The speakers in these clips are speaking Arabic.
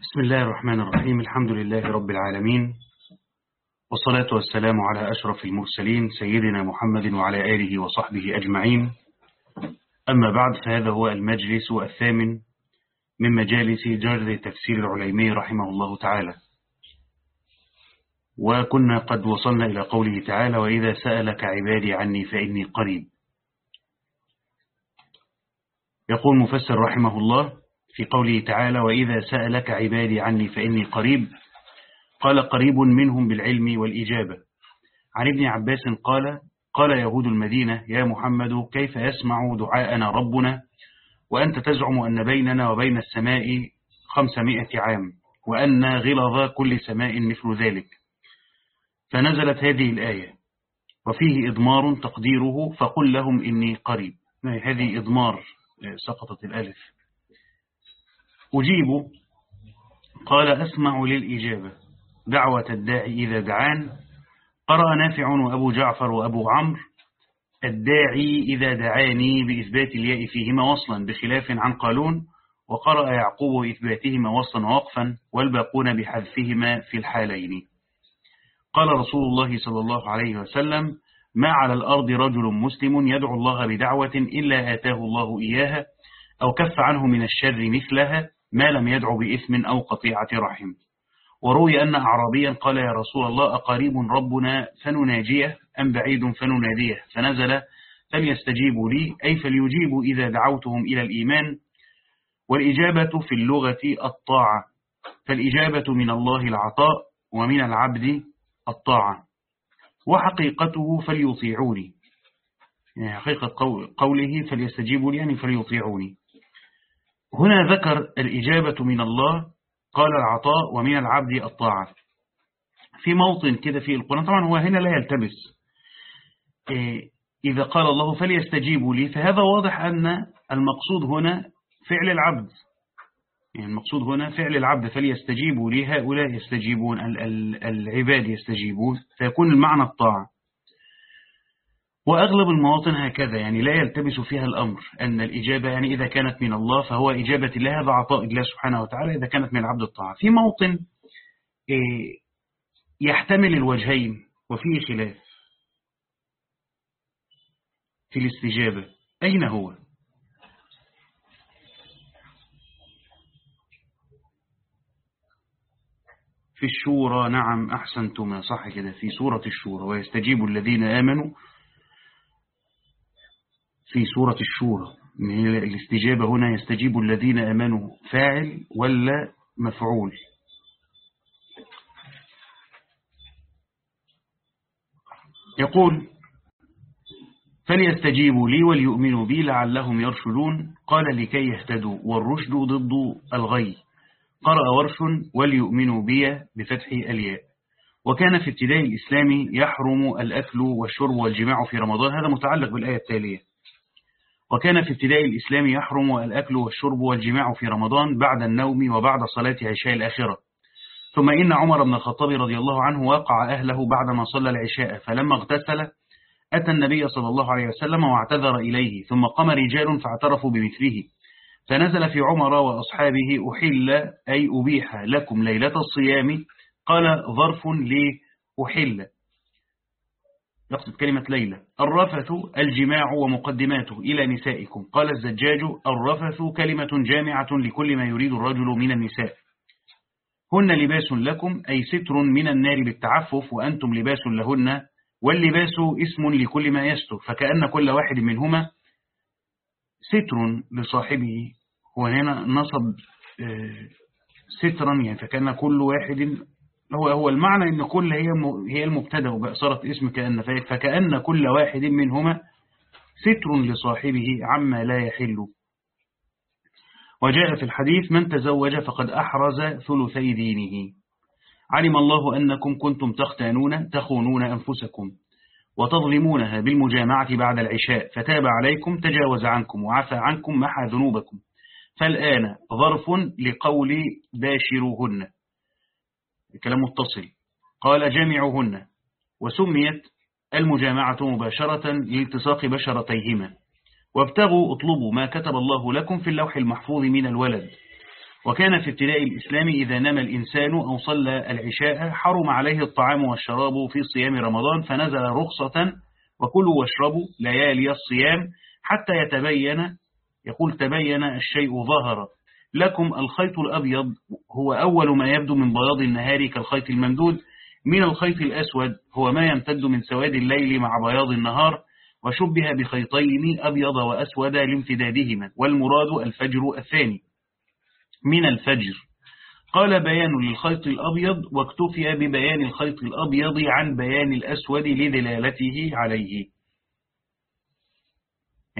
بسم الله الرحمن الرحيم. الحمد لله رب العالمين. والصلاة والسلام على أشرف المرسلين سيدنا محمد وعلى آله وصحبه أجمعين. أما بعد فهذا هو المجلس الثامن من مجالس جر تفسير العليمي رحمه الله تعالى. وكنا قد وصلنا إلى قوله تعالى وإذا سألك عبادي عني فإني قريب يقول مفسر رحمه الله في قوله تعالى وإذا سألك عبادي عني فإني قريب. قال قريب منهم بالعلم والإجابة. عن ابن عباس قال قال يهود المدينة يا محمد كيف يسمع دعاءنا ربنا؟ وأنت تزعم أن بيننا وبين السماء خمسمائة عام وأن غلظ كل سماء مثل ذلك. فنزلت هذه الآية وفيه إضمار تقديره فقل لهم إني قريب. هذه إضمار سقطت الألف. أجيب. قال أسمع للإجابة. دعوة الداعي إذا دعان. قرأ نافع وأبو جعفر وأبو عمرو. الداعي إذا دعاني بإثبات الياء فيهما وصلا بخلاف عن قالون. وقرأ يعقوب إثباتهما وصلا ووقفا والباقون بحذفهما في الحالين. قال رسول الله صلى الله عليه وسلم ما على الأرض رجل مسلم يدعو الله بدعوة إلا آتاه الله إياها أو كف عنه من الشر مثلها ما لم يدعو بإثم أو قطيعة رحم. وروي أن أعرابيا قال يا رسول الله أقريب ربنا فنناجيه أم بعيد فنناديه؟ فنزل فليستجيبوا لي أي فليجيبوا إذا دعوتهم إلى الإيمان. والإجابة في اللغة الطاعة. فالإجابة من الله العطاء ومن العبد الطاعة. وحقيقته فليطيعوني. يعني حقيقة قوله فليستجيبوا لي يعني فليطيعوني. هنا ذكر الإجابة من الله قال العطاء ومن العبد الطاعة. في موطن كده في القرآن طبعا هو هنا لا يلتبس إذا قال الله فليستجيبوا لي فهذا واضح أن المقصود هنا فعل العبد. يعني المقصود هنا فعل العبد فليستجيبوا لي هؤلاء يستجيبون العباد يستجيبون فيكون المعنى الطاعة. وأغلب المواطن هكذا يعني لا يلتبس فيها الأمر أن الإجابة يعني إذا كانت من الله فهو إجابة الله هذا عطاء الله سبحانه وتعالى إذا كانت من العبد الطاعة. في موطن يحتمل الوجهين وفيه خلاف. في الاستجابة أين هو؟ في الشورى نعم أحسنتما صح كده في سورة الشورى ويستجيب الذين آمنوا في سورة الشورى. الاستجابة هنا يستجيب الذين آمنوا. فاعل ولا مفعول. يقول فليستجيبوا لي وليؤمنوا بي لعلهم يرشدون. قال لكي يهتدوا. والرشد ضد الغي. قرأ ورش وليؤمنوا بي بفتح الياء. وكان في ابتداء الإسلام يحرم الأكل والشرب والجماع في رمضان. هذا متعلق بالآية التالية. وكان في ابتداء الإسلام يحرم الأكل والشرب والجماع في رمضان بعد النوم وبعد صلاة عشاء الآخرة ثم إن عمر بن الخطاب رضي الله عنه وقع أهله بعدما صلى العشاء فلما اغتسل أتى النبي صلى الله عليه وسلم واعتذر إليه ثم قام رجال فاعترفوا بمثله. فنزل في عمر وأصحابه أحل أي أبيح لكم ليلة الصيام قال ظرف لأحل يقصد كلمة ليلة الرفث الجماع ومقدماته إلى نسائكم. قال الزجاج الرفث كلمة جامعة لكل ما يريد الرجل من النساء. هن لباس لكم أي ستر من النار بالتعفف وأنتم لباس لهن. واللباس اسم لكل ما يستر. فكأن كل واحد منهما ستر لصاحبه. هو هنا نصب سترا يعني فكأن كل واحد هو هو المعنى إن كل هي هي المبتدأ وبقى صارت اسم كأن فكأن كل واحد منهما ستر لصاحبه عما لا يحل. وجاء في الحديث من تزوج فقد أحرز ثلثي دينه. علم الله أنكم كنتم تختانون تخونون أنفسكم وتظلمونها بالمجامعة بعد العشاء فتاب عليكم تجاوز عنكم وعفى عنكم محى ذنوبكم. فالآن ظرف لقول باشروهن. الكلام متصل. قال جامعهن. وسميت المجامعة مباشرة لالتصاق بشرتيهما. وابتغوا اطلبوا ما كتب الله لكم في اللوح المحفوظ من الولد. وكان في ابتداء الإسلام إذا نام الإنسان أو صلى العشاء حرم عليه الطعام والشراب في صيام رمضان فنزل رخصة وكلوا واشربوا ليالي الصيام حتى يتبين يقول تبين الشيء ظهر لكم الخيط الأبيض هو أول ما يبدو من بياض النهار كالخيط الممدود. من الخيط الأسود هو ما يمتد من سواد الليل مع بياض النهار وشبه بخيطين أبيض وأسود لامتدادهما والمراد الفجر الثاني. من الفجر. قال بيان للخيط الأبيض واكتفي ببيان الخيط الأبيض عن بيان الأسود لدلالته عليه.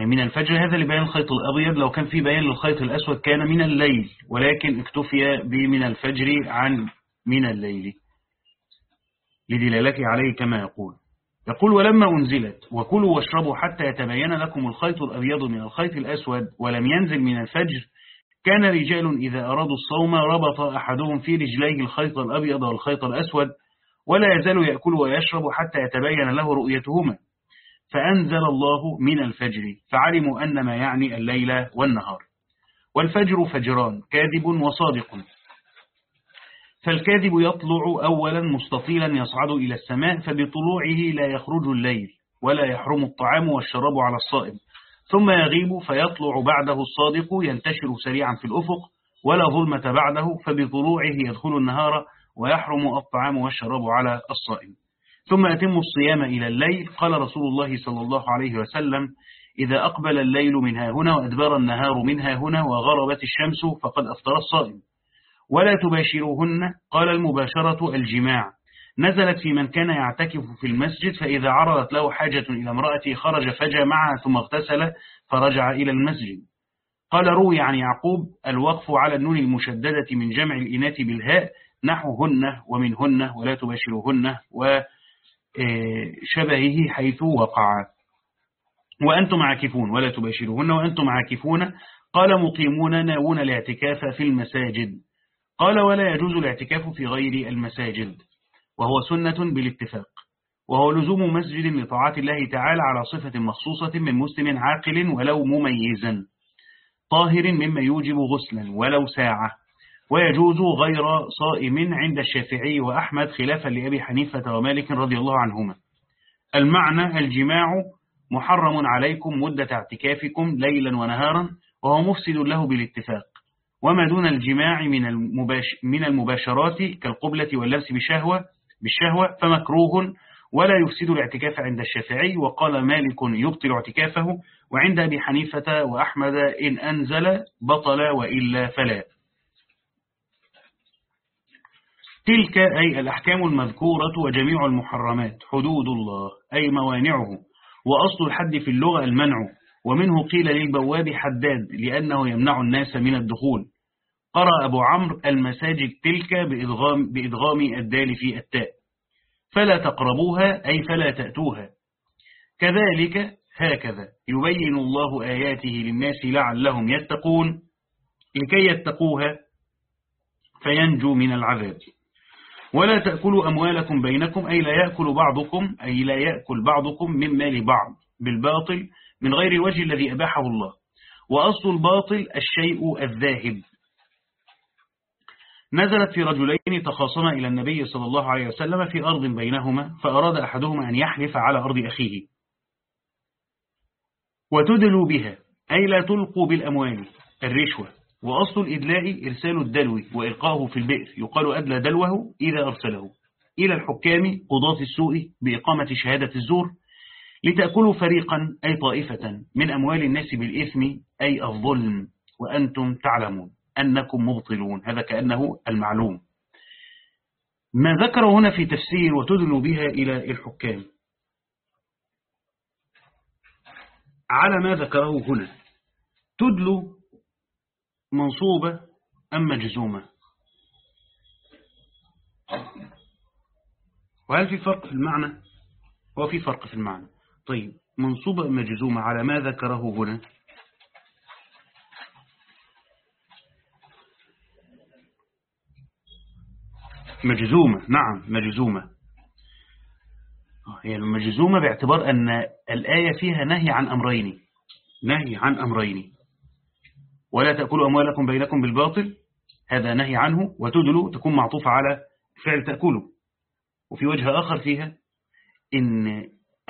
من الفجر هذا لبيان الخيط الأبيض لو كان في بيان للخيط الأسود كان من الليل ولكن اكتفي بمن الفجر عن من الليل. لدلالته عليه كما يقول. يقول ولما أنزلت وكلوا واشربوا حتى يتبين لكم الخيط الأبيض من الخيط الأسود ولم ينزل من الفجر كان رجال إذا أرادوا الصوم ربط أحدهم في رجليه الخيط الأبيض والخيط الأسود ولا يزال يأكل ويشرب حتى يتبين له رؤيتهما. فأنزل الله من الفجر فعلموا أن ما يعني الليل والنهار. والفجر فجران كاذب وصادق. فالكاذب يطلع أولا مستطيلا يصعد إلى السماء فبطلوعه لا يخرج الليل ولا يحرم الطعام والشراب على الصائم. ثم يغيب فيطلع بعده الصادق ينتشر سريعا في الأفق ولا ظلمة بعده فبطلوعه يدخل النهار ويحرم الطعام والشراب على الصائم. ثم يتم الصيام إلى الليل. قال رسول الله صلى الله عليه وسلم إذا أقبل الليل منها هنا وأدبر النهار منها هنا وغربت الشمس فقد أفطر الصائم. ولا تباشروهن قال المباشرة الجماع. نزلت في من كان يعتكف في المسجد فإذا عرضت له حاجة إلى امرأته خرج فجمعها ثم اغتسل فرجع إلى المسجد. قال روي عن يعقوب الوقف على النون المشددة من جمع الإناث بالهاء نحوهن ومنهن ولا تباشروهن وشبهه حيث وقع وأنتم عاكفون ولا تباشروهن وأنتم عاكفون. قال مقيمون ناوون الاعتكاف في المساجد. قال ولا يجوز الاعتكاف في غير المساجد. وهو سنة بالاتفاق. وهو لزوم مسجد لطاعة الله تعالى على صفة مخصوصة من مسلم عاقل ولو مميزا طاهر مما يوجب غسلا ولو ساعة. ويجوز غير صائم عند الشافعي وأحمد خلافا لأبي حنيفة ومالك رضي الله عنهما. المعنى الجماع محرم عليكم مدة اعتكافكم ليلا ونهارا وهو مفسد له بالاتفاق. وما دون الجماع من من المباشرات كالقبلة واللبس بشهوة بالشهوة فمكروه ولا يفسد الاعتكاف عند الشافعي. وقال مالك يبطل اعتكافه وعند أبي حنيفة وأحمد إن أنزل بطل وإلا فلا. تلك أي الأحكام المذكورة وجميع المحرمات حدود الله أي موانعه وأصل الحد في اللغة المنع ومنه قيل للبواب حداد لأنه يمنع الناس من الدخول. قرأ أبو عمرو المساجد تلك بإدغام, بإدغام الدال في التاء. فلا تقربوها أي فلا تأتوها. كذلك هكذا يبين الله آياته للناس لعلهم يتقون لكي يتقوها فينجوا من العذاب. ولا تأكلوا أموالكم بينكم أي لا يأكل بعضكم أي لا يأكل بعضكم من مال بعض بالباطل من غير الوجه الذي أباحه الله. وأصل الباطل الشيء الذاهب. نزلت في رجلين تخاصما إلى النبي صلى الله عليه وسلم في أرض بينهما فأراد أحدهما أن يحلف على أرض أخيه. وتدلوا بها أي لا تلقوا بالأموال الرشوة. وأصل الإدلاء إرسال الدلو وإلقاه في البئر. يقال أدلى دلوه إذا أرسله. إلى الحكام قضاة السوء بإقامة شهادة الزور لتأكلوا فريقا أي طائفة من أموال الناس بالإثم أي الظلم. وأنتم تعلمون أنكم مبطلون. هذا كأنه المعلوم. ما ذكر هنا في تفسير وتدلوا بها إلى الحكام. على ما ذكره هنا. تدلو منصوبة أم مجزومة؟ وهل في فرق في المعنى؟ هو في فرق في المعنى. طيب منصوبة أم مجزومة على ما ذكره هنا؟ مجزومة نعم مجزومة. هي المجزومة باعتبار أن الآية فيها نهي عن أمرين. نهي عن أمرين. ولا تأكلوا أموالكم بينكم بالباطل. هذا نهي عنه وتدل تكون معطوفة على فعل تأكله. وفي وجه آخر فيها إن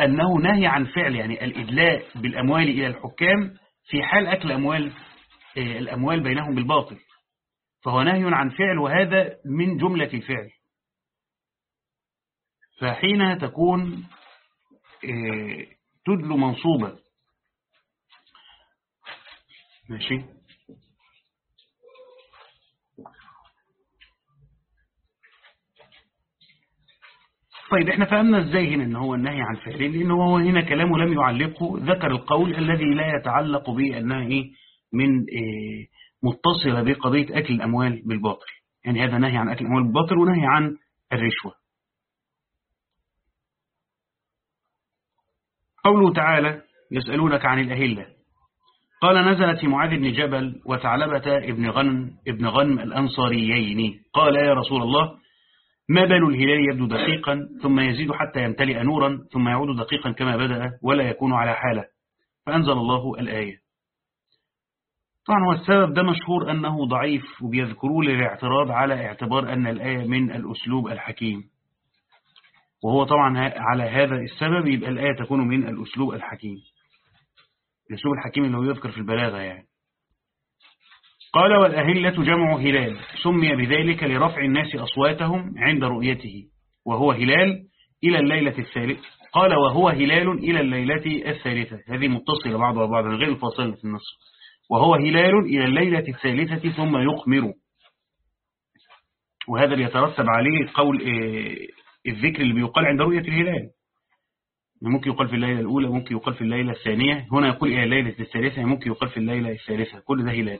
أنه نهي عن فعل يعني الإدلاء بالأموال إلى الحكام في حال أكل أموال آه، الأموال بينهم بالباطل. فهو نهي عن فعل وهذا من جملة الفعل. فحين تكون آه، تدل منصوبة. ماشي؟ طيب إحنا فهمنا إزاي هنا إن هو النهي عن فعل لأنه هو هنا كلامه لم يعلقه ذكر القول الذي لا يتعلق بانها إيه من إيه متصلة بقضية أكل الأموال بالباطل. يعني هذا نهي عن أكل الأموال بالباطل ونهي عن الرشوة. قوله تعالى يسألونك عن الأهلة. قال نزلت في معاذ بن جبل وثعلبة ابن غنم ابن غنم الأنصاريين. قال يا رسول الله ما بال الهلال يبدو دقيقا ثم يزيد حتى يمتلئ نورا ثم يعود دقيقا كما بدأ ولا يكون على حالة. فأنزل الله الآية. طبعا هو السبب ده مشهور أنه ضعيف وبيذكروه للاعتراض على اعتبار أن الآية من الأسلوب الحكيم. وهو طبعا على هذا السبب يبقى الآية تكون من الأسلوب الحكيم. الأسلوب الحكيم اللي هو يذكر في البلاغة يعني. قال والأهلة جمع هلال سمي بذلك لرفع الناس أصواتهم عند رؤيته وهو هلال إلى الليلة الثالثة قال وهو هلال إلى الليلة الثالثة. هذه متصلة بعضها بعضا غير فاصلة في النص. وهو هلال إلى الليلة الثالثة ثم يقمر وهذا يترتب عليه قول آه، الذكر اللي بيقال عند رؤية الهلال. ممكن يقال في الليلة الأولى ممكن يقال في الليلة الثانية. هنا يقول إلى الليلة الثالثة ممكن يقال في الليلة الثالثة. كل ده هلال.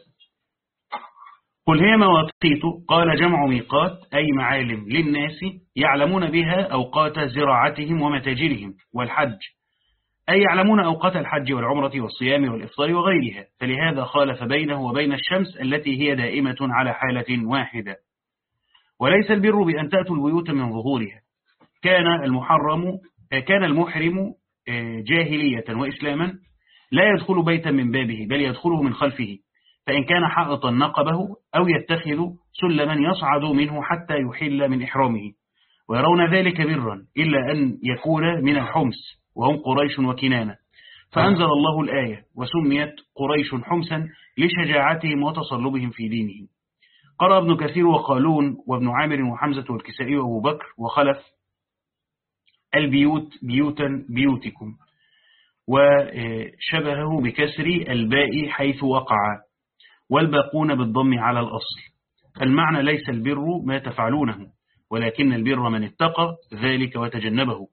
قل هي مواقيت قال جمع ميقات أي معالم للناس يعلمون بها أوقات زراعتهم ومتاجرهم والحج. أي يعلمون أوقات الحج والعمرة والصيام والإفطار وغيرها. فلهذا خالف بينه وبين الشمس التي هي دائمة على حالة واحدة. وليس البر بأن تأتوا البيوت من ظهورها. كان المحرم كان المحرم آه، جاهلية وإسلاما لا يدخل بيتا من بابه بل يدخله من خلفه. فإن كان حائطا نقبه أو يتخذ سلما يصعد منه حتى يحل من إحرامه. ويرون ذلك برا إلا أن يكون من الحمس وهم قريش وكنانة. فأنزل الله الآية وسميت قريش حمسا لشجاعتهم وتصلبهم في دينهم. قرأ ابن كثير وقالون وابن عامر وحمزة والكسائي وأبو بكر وخلف البيوت بيوتا بيوتكم وشبهه بكسر الباء حيث وقع. والباقون بالضم على الأصل. المعنى ليس البر ما تفعلونه ولكن البر من اتقى ذلك وتجنبه.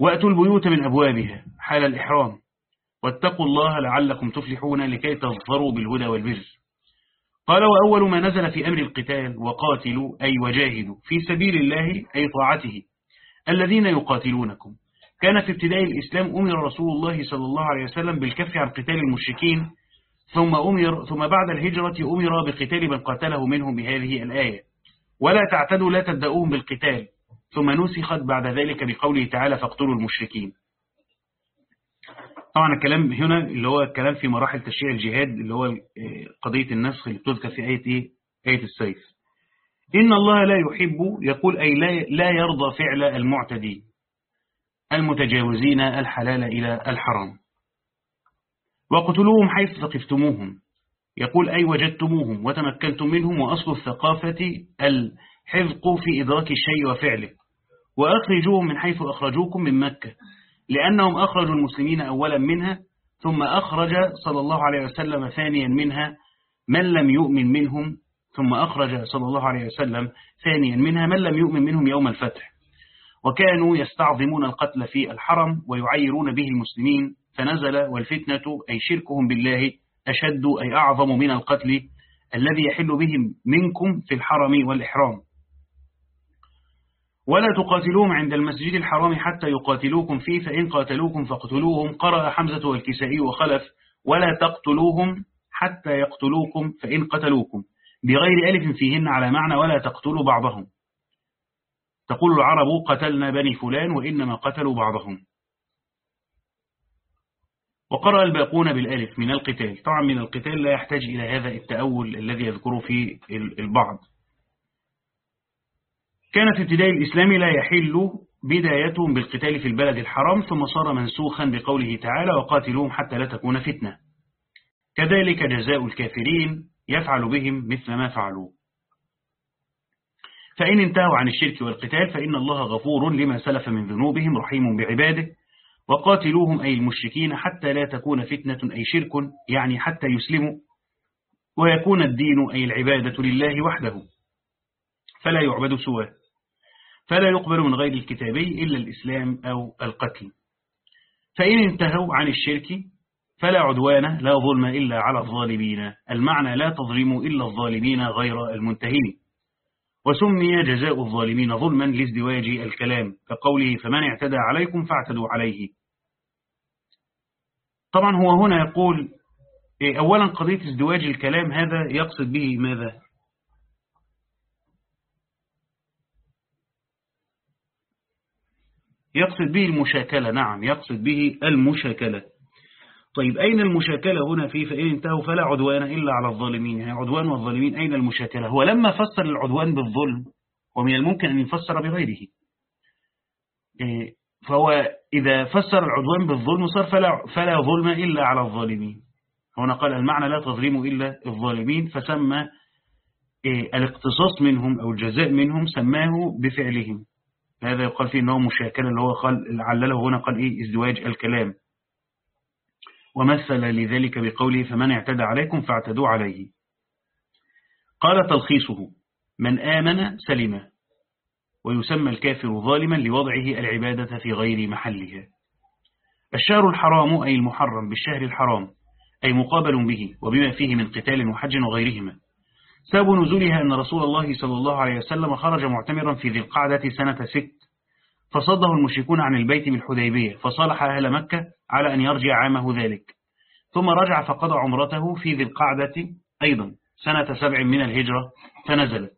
وأتوا البيوت من أبوابها حال الإحرام واتقوا الله لعلكم تفلحون لكي تظفروا بالهدى والبر. قال وأول ما نزل في أمر القتال وقاتلوا أي وجاهدوا في سبيل الله أي طاعته. الذين يقاتلونكم. كان في ابتداء الإسلام أمر رسول الله صلى الله عليه وسلم بالكف عن قتال المشركين ثم, أمر ثم بعد الهجرة أمر بقتال من قاتله منهم بهذه الآية. ولا تعتدوا لا تبدأوهم بالقتال. ثم نسخت بعد ذلك بقوله تعالى فاقتلوا المشركين. طبعا الكلام هنا اللي هو الكلام في مراحل تشريع الجهاد اللي هو قضية النسخ اللي بتذكر في آية, إيه؟ آية السيف. إن الله لا يحب يقول أي لا يرضى فعل المعتدين المتجاوزين الحلال إلى الحرام. وقتلوهم حيث ثقفتموهم. يقول أي وجدتموهم وتمكنتم منهم وأصل الثقافة الحذق في إدراك الشيء وفعله. وأخرجوهم من حيث أخرجوكم من مكة لأنهم أخرجوا المسلمين أولا منها ثم أخرج صلى الله عليه وسلم ثانيا منها من لم يؤمن منهم ثم أخرج صلى الله عليه وسلم ثانيا منها من لم يؤمن منهم يوم الفتح. وكانوا يستعظمون القتل في الحرم ويعيرون به المسلمين. فنزل والفتنة أي شركهم بالله أشد أي أعظم من القتل الذي يحل بهم منكم في الحرم والإحرام. ولا تقاتلوهم عند المسجد الحرام حتى يقاتلوكم فيه فإن قاتلوكم فاقتلوهم قرأ حمزة والكسائي وخلف ولا تقتلوهم حتى يقتلوكم فإن قتلوكم. بغير ألف فيهن على معنى ولا تقتلوا بعضهم. تقول العرب قتلنا بني فلان وإنما قتلوا بعضهم. وقرأ الباقون بالألف من القتال. طبعا من القتال لا يحتاج إلى هذا التأول الذي يذكره في البعض. كان في ابتداء الإسلام لا يحل بدايتهم بالقتال في البلد الحرام ثم صار منسوخا بقوله تعالى وقاتلوهم حتى لا تكون فتنة كذلك جزاء الكافرين يفعل بهم مثل ما فعلوا. فإن انتهوا عن الشرك والقتال فإن الله غفور لما سلف من ذنوبهم رحيم بعباده. وقاتلوهم أي المشركين حتى لا تكون فتنة أي شرك يعني حتى يسلموا ويكون الدين أي العبادة لله وحده فلا يعبد سواه فلا يقبل من غير الكتابي إلا الإسلام أو القتل. فإن انتهوا عن الشرك فلا عدوان لا ظلم إلا على الظالمين المعنى لا تظلموا إلا الظالمين غير المنتهين. وسمي جزاء الظالمين ظلما لازدواج الكلام. كقوله فمن اعتدى عليكم فاعتدوا عليه. طبعا هو هنا يقول إيه، أولا قضية ازدواج الكلام هذا يقصد به ماذا؟ يقصد به المشاكلة نعم يقصد به المشاكلة. طيب أين المشاكلة هنا في فإن انتهوا؟ فلا عدوان إلا على الظالمين. يعني عدوان والظالمين أين المشاكلة؟ هو لما فسر العدوان بالظلم ومن الممكن أن يفسر بغيره. إيه، فهو إذا فسر العدوان بالظلم صار فلا, فلا ظلم إلا على الظالمين. هنا قال المعنى لا تظلموا إلا الظالمين فسمى إيه، الاقتصاص منهم أو الجزاء منهم سماه بفعلهم. هذا يقال فيه أنه مشاكلة اللي هو قال علله هنا قال إيه ازدواج الكلام. ومثل لذلك بقوله فمن اعتدى عليكم فاعتدوا عليه. قال تلخيصه من آمن سلم ويسمى الكافر ظالما لوضعه العبادة في غير محلها. الشهر الحرام أي المحرم بالشهر الحرام أي مقابل به وبما فيه من قتال وحج وغيرهما. سبب نزولها أن رسول الله صلى الله عليه وسلم خرج معتمرا في ذي القعدة سنة ست. فصده المشركون عن البيت بالحديبية فصالح أهل مكة على أن يرجع عامه ذلك. ثم رجع فقضى عمرته في ذي القعدة أيضا سنة سبع من الهجرة فنزلت.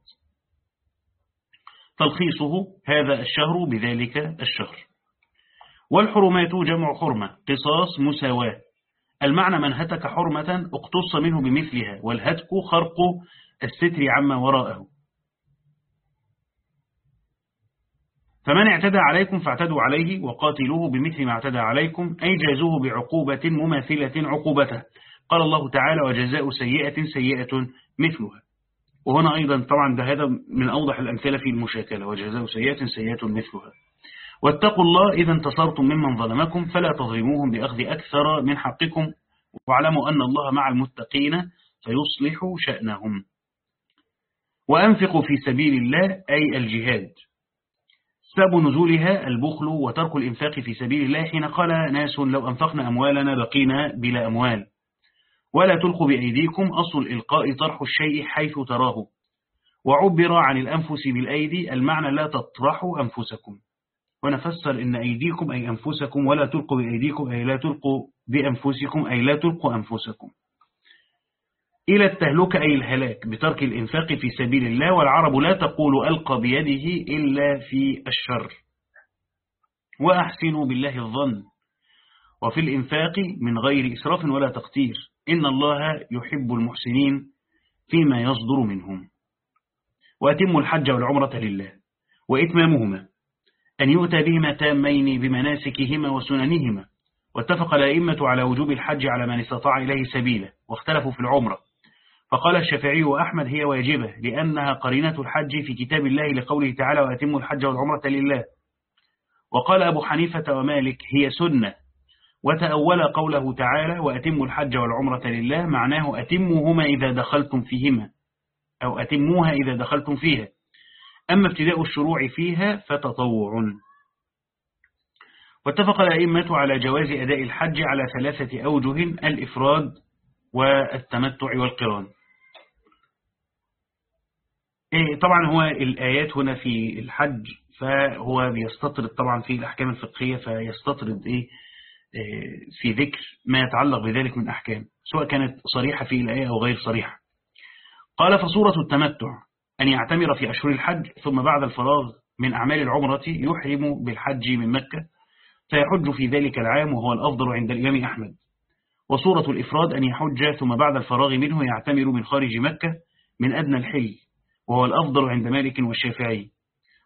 تلخيصه هذا الشهر بذلك الشهر. والحرمات جمع حرمة قصاص مساواة. المعنى من هتك حرمة اقتص منه بمثلها والهتك خرق الستر عما وراءه. فمن اعتدى عليكم فاعتدوا عليه وقاتلوه بمثل ما اعتدى عليكم أي جازوه بعقوبة مماثلة عقوبته. قال الله تعالى وجزاء سيئة سيئة مثلها. وهنا أيضا طبعا ده هذا من أوضح الأمثلة في المشاكلة وجزاء سيئة سيئة مثلها. واتقوا الله إذا انتصرتم ممن ظلمكم فلا تظلموهم بأخذ أكثر من حقكم واعلموا أن الله مع المتقين فيصلح شأنهم. وأنفقوا في سبيل الله أي الجهاد. سبب نزولها البخل وترك الإنفاق في سبيل الله حين قال ناس لو أنفقنا أموالنا بقينا بلا أموال. ولا تلقوا بأيديكم أصل الإلقاء طرح الشيء حيث تراه. وعبر عن الأنفس بالأيدي المعنى لا تطرحوا أنفسكم. ونفسر إن أيديكم أي أنفسكم ولا تلقوا بأيديكم أي لا تلقوا بأنفسكم أي لا تلقوا أنفسكم. إلى التهلك أي الهلاك بترك الإنفاق في سبيل الله والعرب لا تقول ألقى بيده إلا في الشر. وأحسنوا بالله الظن. وفي الإنفاق من غير إسراف ولا تقتير. إن الله يحب المحسنين فيما يصدر منهم. وأتموا الحج والعمرة لله. وإتمامهما. أن يؤتى بهما تامين بمناسكهما وسننهما. واتفق الأئمة على وجوب الحج على من استطاع إليه سبيلا واختلفوا في العمرة. فقال الشافعي وأحمد هي واجبة لأنها قرينة الحج في كتاب الله لقوله تعالى وأتموا الحج والعمرة لله وقال أبو حنيفة ومالك هي سنة وتأول قوله تعالى وأتموا الحج والعمرة لله معناه أتموهما إذا دخلتم فيهما أو أتموها إذا دخلتم فيها أما ابتداء الشروع فيها فتطوع. واتفق الأئمة على جواز أداء الحج على ثلاثة أوجه الإفراد والتمتع والقران. طبعا هو الآيات هنا في الحج فهو بيستطرد طبعا في الأحكام الفقهية فيستطرد إيه, إيه في ذكر ما يتعلق بذلك من أحكام سواء كانت صريحة في الآية أو غير صريحة. قال فصورة التمتع أن يعتمر في أشهر الحج ثم بعد الفراغ من أعمال العمرة يحرم بالحج من مكة فيحج في ذلك العام وهو الأفضل عند الإمام أحمد. وصورة الإفراد أن يحج ثم بعد الفراغ منه يعتمر من خارج مكة من أدنى الحل. وهو الأفضل عند مالك والشافعي.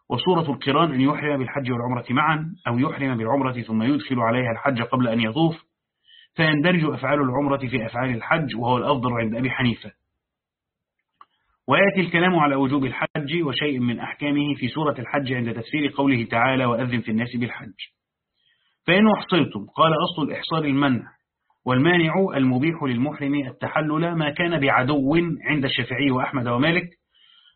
وصورة القرآن أن يحرم بالحج والعمرة معا أو يحرم بالعمرة ثم يدخل عليها الحج قبل أن يطوف فيندرج أفعال العمرة في أفعال الحج وهو الأفضل عند أبي حنيفة. ويأتي الكلام على وجوب الحج وشيء من أحكامه في سورة الحج عند تفسير قوله تعالى وأذن في الناس بالحج. فإن أحصرتم قال أصل الإحصار المنع والمانع المبيح للمحرم التحلل ما كان بعدو عند الشافعي وأحمد ومالك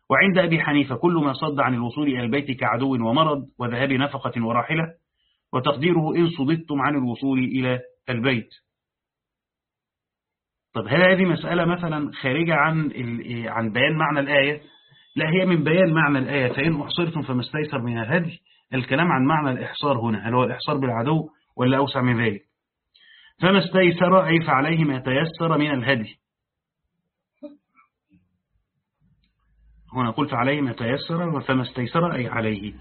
وعند أبي حنيفة كل ما صد عن الوصول إلى البيت كعدو ومرض وذهاب نفقة وراحلة وتقديره إن صددتم عن الوصول إلى البيت. طب هل هذه مسألة مثلا خارجة عن عن بيان معنى الآية؟ لا هي من بيان معنى الآية. فإن أحصرتم فما استيسر من الهدي الكلام عن معنى الإحصار هنا هل هو الإحصار بالعدو ولا أوسع من ذلك؟ فما استيسر أي فعليه ما تيسر من الهدي. هنا قلت عليه ما تيسر فما استيسر أي عليه.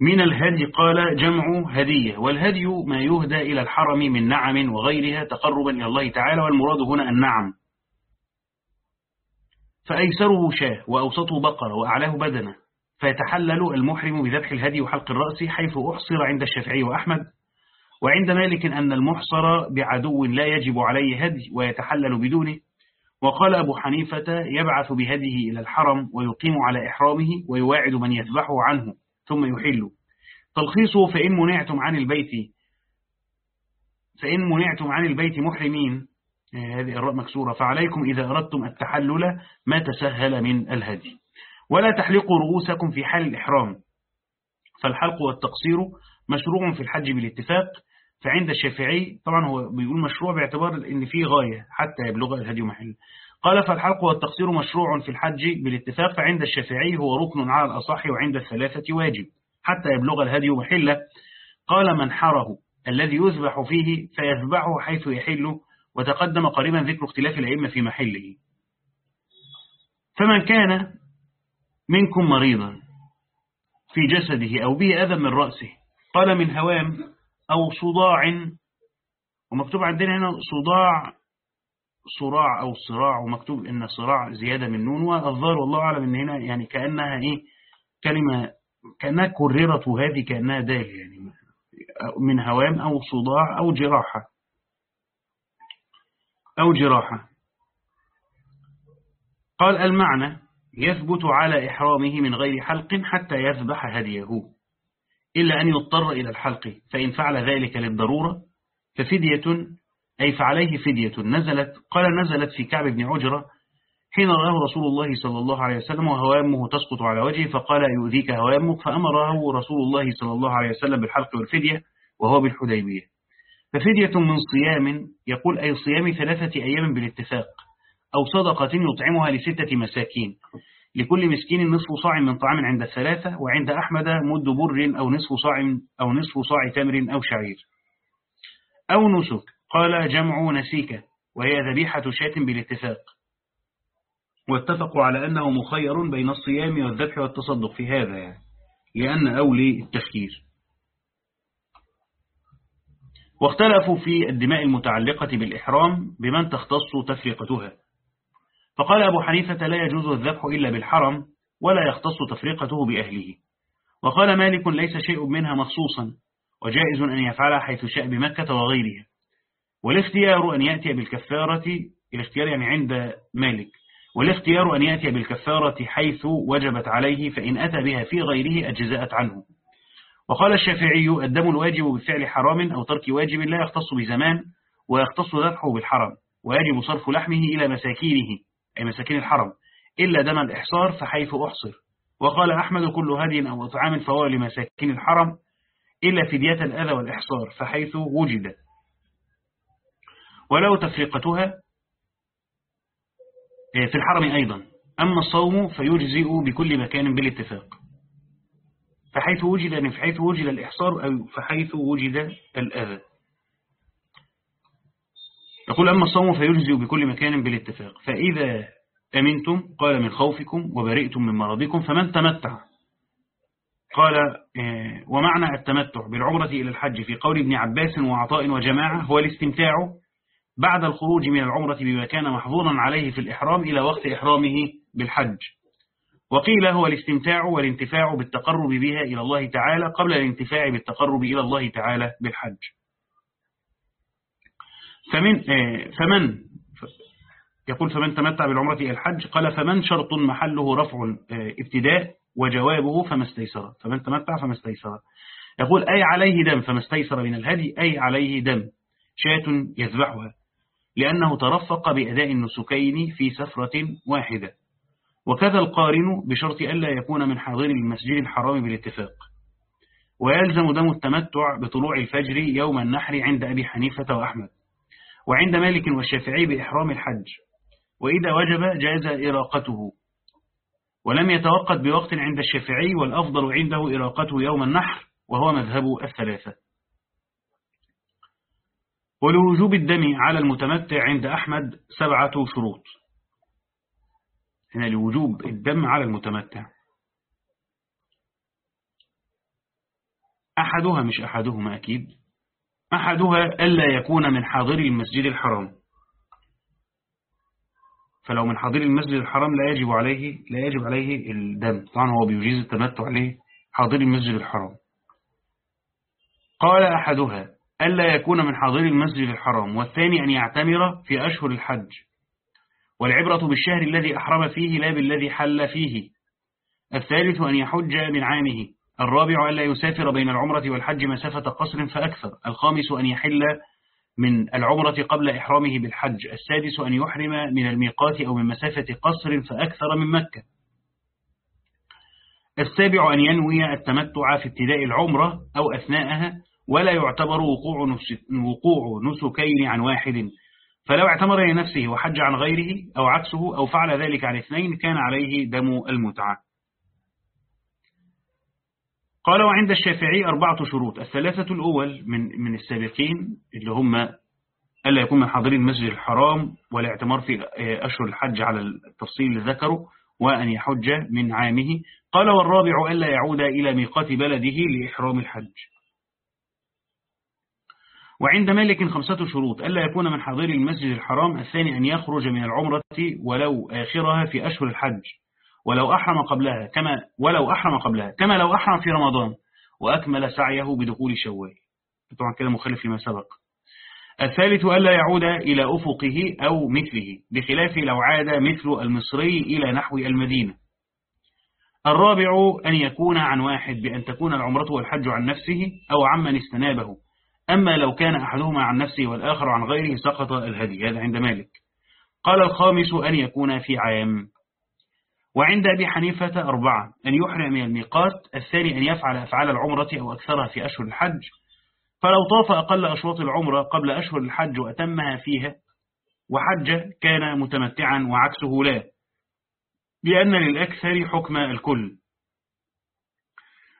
من الهدي قال جمع هدية والهدي ما يهدى إلى الحرم من نعم وغيرها تقربا إلى الله تعالى والمراد هنا النعم. فأيسره شاه وأوسطه بقرة وأعلاه بدنة فيتحلل المحرم بذبح الهدي وحلق الرأس حيث أحصر عند الشافعي وأحمد. وعند مالك أن المحصر بعدو لا يجب عليه هدي ويتحلل بدونه. وقال أبو حنيفة يبعث بهديه إلى الحرم ويقيم على إحرامه ويواعد من يذبحه عنه ثم يحل. تلخيصه فإن منعتم عن البيت فإن منعتم عن البيت محرمين آه، هذه الراء مكسورة. فعليكم إذا أردتم التحلل ما تسهل من الهدي. ولا تحلقوا رؤوسكم في حال الإحرام. فالحلق والتقصير مشروع في الحج بالاتفاق. فعند الشافعي طبعا هو بيقول مشروع باعتبار إن فيه غاية حتى يبلغ الهدي محل. قال فالحلق والتقصير مشروع في الحج بالاتفاق فعند الشافعي هو ركن على الأصح وعند الثلاثة واجب حتى يبلغ الهدي محلة قال من حره الذي يذبح فيه فيذبحه حيث يحل وتقدم قريبا ذكر اختلاف الأئمة في محله. فمن كان منكم مريضا في جسده أو به أذى من رأسه قال من هوام أو صداع. ومكتوب عندنا هنا صداع صراع أو صراع. ومكتوب إن صراع زيادة من نون. والظاهر والله أعلم إن هنا يعني كأنها إيه كلمة كأنها كررت وهذه كأنها دال يعني من هوام أو صداع أو جراحة. أو جراحة. قال المعنى يثبت على إحرامه من غير حلق حتى يذبح هديه. إلا أن يضطر إلى الحلق فإن فعل ذلك للضرورة ففدية أي فعليه فدية. نزلت قال نزلت في كعب بن عجرة حين رآه رسول الله صلى الله عليه وسلم وهوامه تسقط على وجهه فقال يؤذيك هوامك؟ فأمره رسول الله صلى الله عليه وسلم بالحلق والفدية وهو بالحديبية. ففدية من صيام يقول أي صيام ثلاثة أيام بالاتفاق أو صدقة يطعمها لستة مساكين. لكل مسكين نصف صاع من طعام عند الثلاثة وعند أحمد مد بر أو نصف صاع أو نصف صاع تمر أو شعير. أو نسك قال جمع نسيكة وهي ذبيحة شاة بالاتفاق. واتفقوا على أنه مخير بين الصيام والذبح والتصدق في هذا يعني لأن أولي التخيير واختلفوا في الدماء المتعلقة بالإحرام بمن تختص تفرقتها. فقال أبو حنيفة لا يجوز الذبح إلا بالحرم ولا يختص تفرقته بأهله. وقال مالك ليس شيء منها مخصوصا وجائز أن يفعلها حيث شاء بمكة وغيرها. والاختيار أن يأتي بالكفارة الاختيار يعني عند مالك. والاختيار أن يأتي بالكفارة حيث وجبت عليه فإن أتى بها في غيره أجزاءت عنه. وقال الشافعي الدم الواجب بفعل حرام أو ترك واجب لا يختص بزمان ويختص ذبحه بالحرم ويجب صرف لحمه إلى مساكينه. أي مساكين الحرم إلا دم الإحصار فحيث أحصر. وقال أحمد كل هدي أو إطعام فهو لمساكين الحرم إلا فدية الأذى والإحصار فحيث وجد. ولو تفرقتها في الحرم أيضا. أما الصوم فيجزئ بكل مكان بالاتفاق. فحيث وجد يعني فحيث وجد الإحصار أو فحيث وجد الأذى. يقول أما الصوم فيجزئ بكل مكان بالاتفاق. فإذا أمنتم قال من خوفكم وبرئتم من مرضكم فمن تمتع. قال آه، ومعنى التمتع بالعمرة إلى الحج في قول ابن عباس وعطاء وجماعة هو الاستمتاع بعد الخروج من العمرة بما كان محظورا عليه في الإحرام إلى وقت إحرامه بالحج. وقيل هو الاستمتاع والانتفاع بالتقرب بها إلى الله تعالى قبل الانتفاع بالتقرب إلى الله تعالى بالحج. فمن, آه، فمن؟ يقول فمن تمتع بالعمرة إلى الحج؟ قال فمن شرط محله رفع آه، ابتداء وجوابه فما استيسر. فمن تمتع فما استيسر. يقول أي عليه دم فما استيسر من الهدي أي عليه دم شاة يذبحها لأنه ترفق بأداء النسكين في سفرة واحدة. وكذا القارن بشرط ألا يكون من حاضر المسجد الحرام بالاتفاق. ويلزم دم التمتع بطلوع الفجر يوم النحر عند أبي حنيفة وأحمد. وعند مالك والشافعي بإحرام الحج وإذا وجب جاز إراقته ولم يتوقت بوقت عند الشافعي والأفضل عنده إراقته يوم النحر وهو مذهب الثلاثة. ولوجوب الدم على المتمتع عند أحمد سبعة شروط. هنا لوجوب الدم على المتمتع. أحدها مش أحدهما أكيد. أحدها ألا يكون من حاضر المسجد الحرام. فلو من حاضر المسجد الحرام لا يجب عليه لا يجب عليه الدم. طبعا هو بيجيز التمتع عليه حاضر المسجد الحرام. قال أحدها ألا يكون من حاضر المسجد الحرام والثاني أن يعتمر في أشهر الحج. والعبرة بالشهر الذي أحرم فيه لا بالذي حل فيه. الثالث أن يحج من عامه. الرابع ألا يسافر بين العمرة والحج مسافة قصر فأكثر. الخامس أن يحل من العمرة قبل إحرامه بالحج. السادس أن يحرم من الميقات أو من مسافة قصر فأكثر من مكة. السابع أن ينوي التمتع في ابتداء العمرة أو أثناءها ولا يعتبر وقوع, وقوع نسكين عن واحد. فلو اعتمر لنفسه وحج عن غيره أو عكسه أو فعل ذلك عن اثنين كان عليه دم المتعة. قال وعند الشافعي أربعة شروط. الثلاثة الأول من من السابقين اللي هم ألا يكون من حاضرين المسجد الحرام والاعتمار في أشهر الحج على التفصيل اللي ذكره وأن يحج من عامه. قال والرابع ألا يعود إلى ميقات بلده لإحرام الحج. وعند مالك خمسة شروط. ألا يكون من حاضر المسجد الحرام الثاني أن يخرج من العمرة ولو آخرها في أشهر الحج. ولو أحرم قبلها كما ولو أحرم قبلها كما لو أحرم في رمضان وأكمل سعيه بدخول شوال. طبعا كده مخالف لما سبق. الثالث ألا يعود إلى أفقه أو مثله بخلاف لو عاد مثل المصري إلى نحو المدينة. الرابع أن يكون عن واحد بأن تكون العمرة والحج عن نفسه أو عمن استنابه. أما لو كان أحدهما عن نفسه والآخر عن غيره سقط الهدي هذا عند مالك. قال الخامس أن يكون في عام. وعند أبي حنيفة أربعة أن يحرم من الميقات الثاني أن يفعل أفعال العمرة أو أكثرها في أشهر الحج. فلو طاف أقل أشواط العمرة قبل أشهر الحج وأتمها فيها وحج كان متمتعا وعكسه لا لأن للأكثر حكم الكل.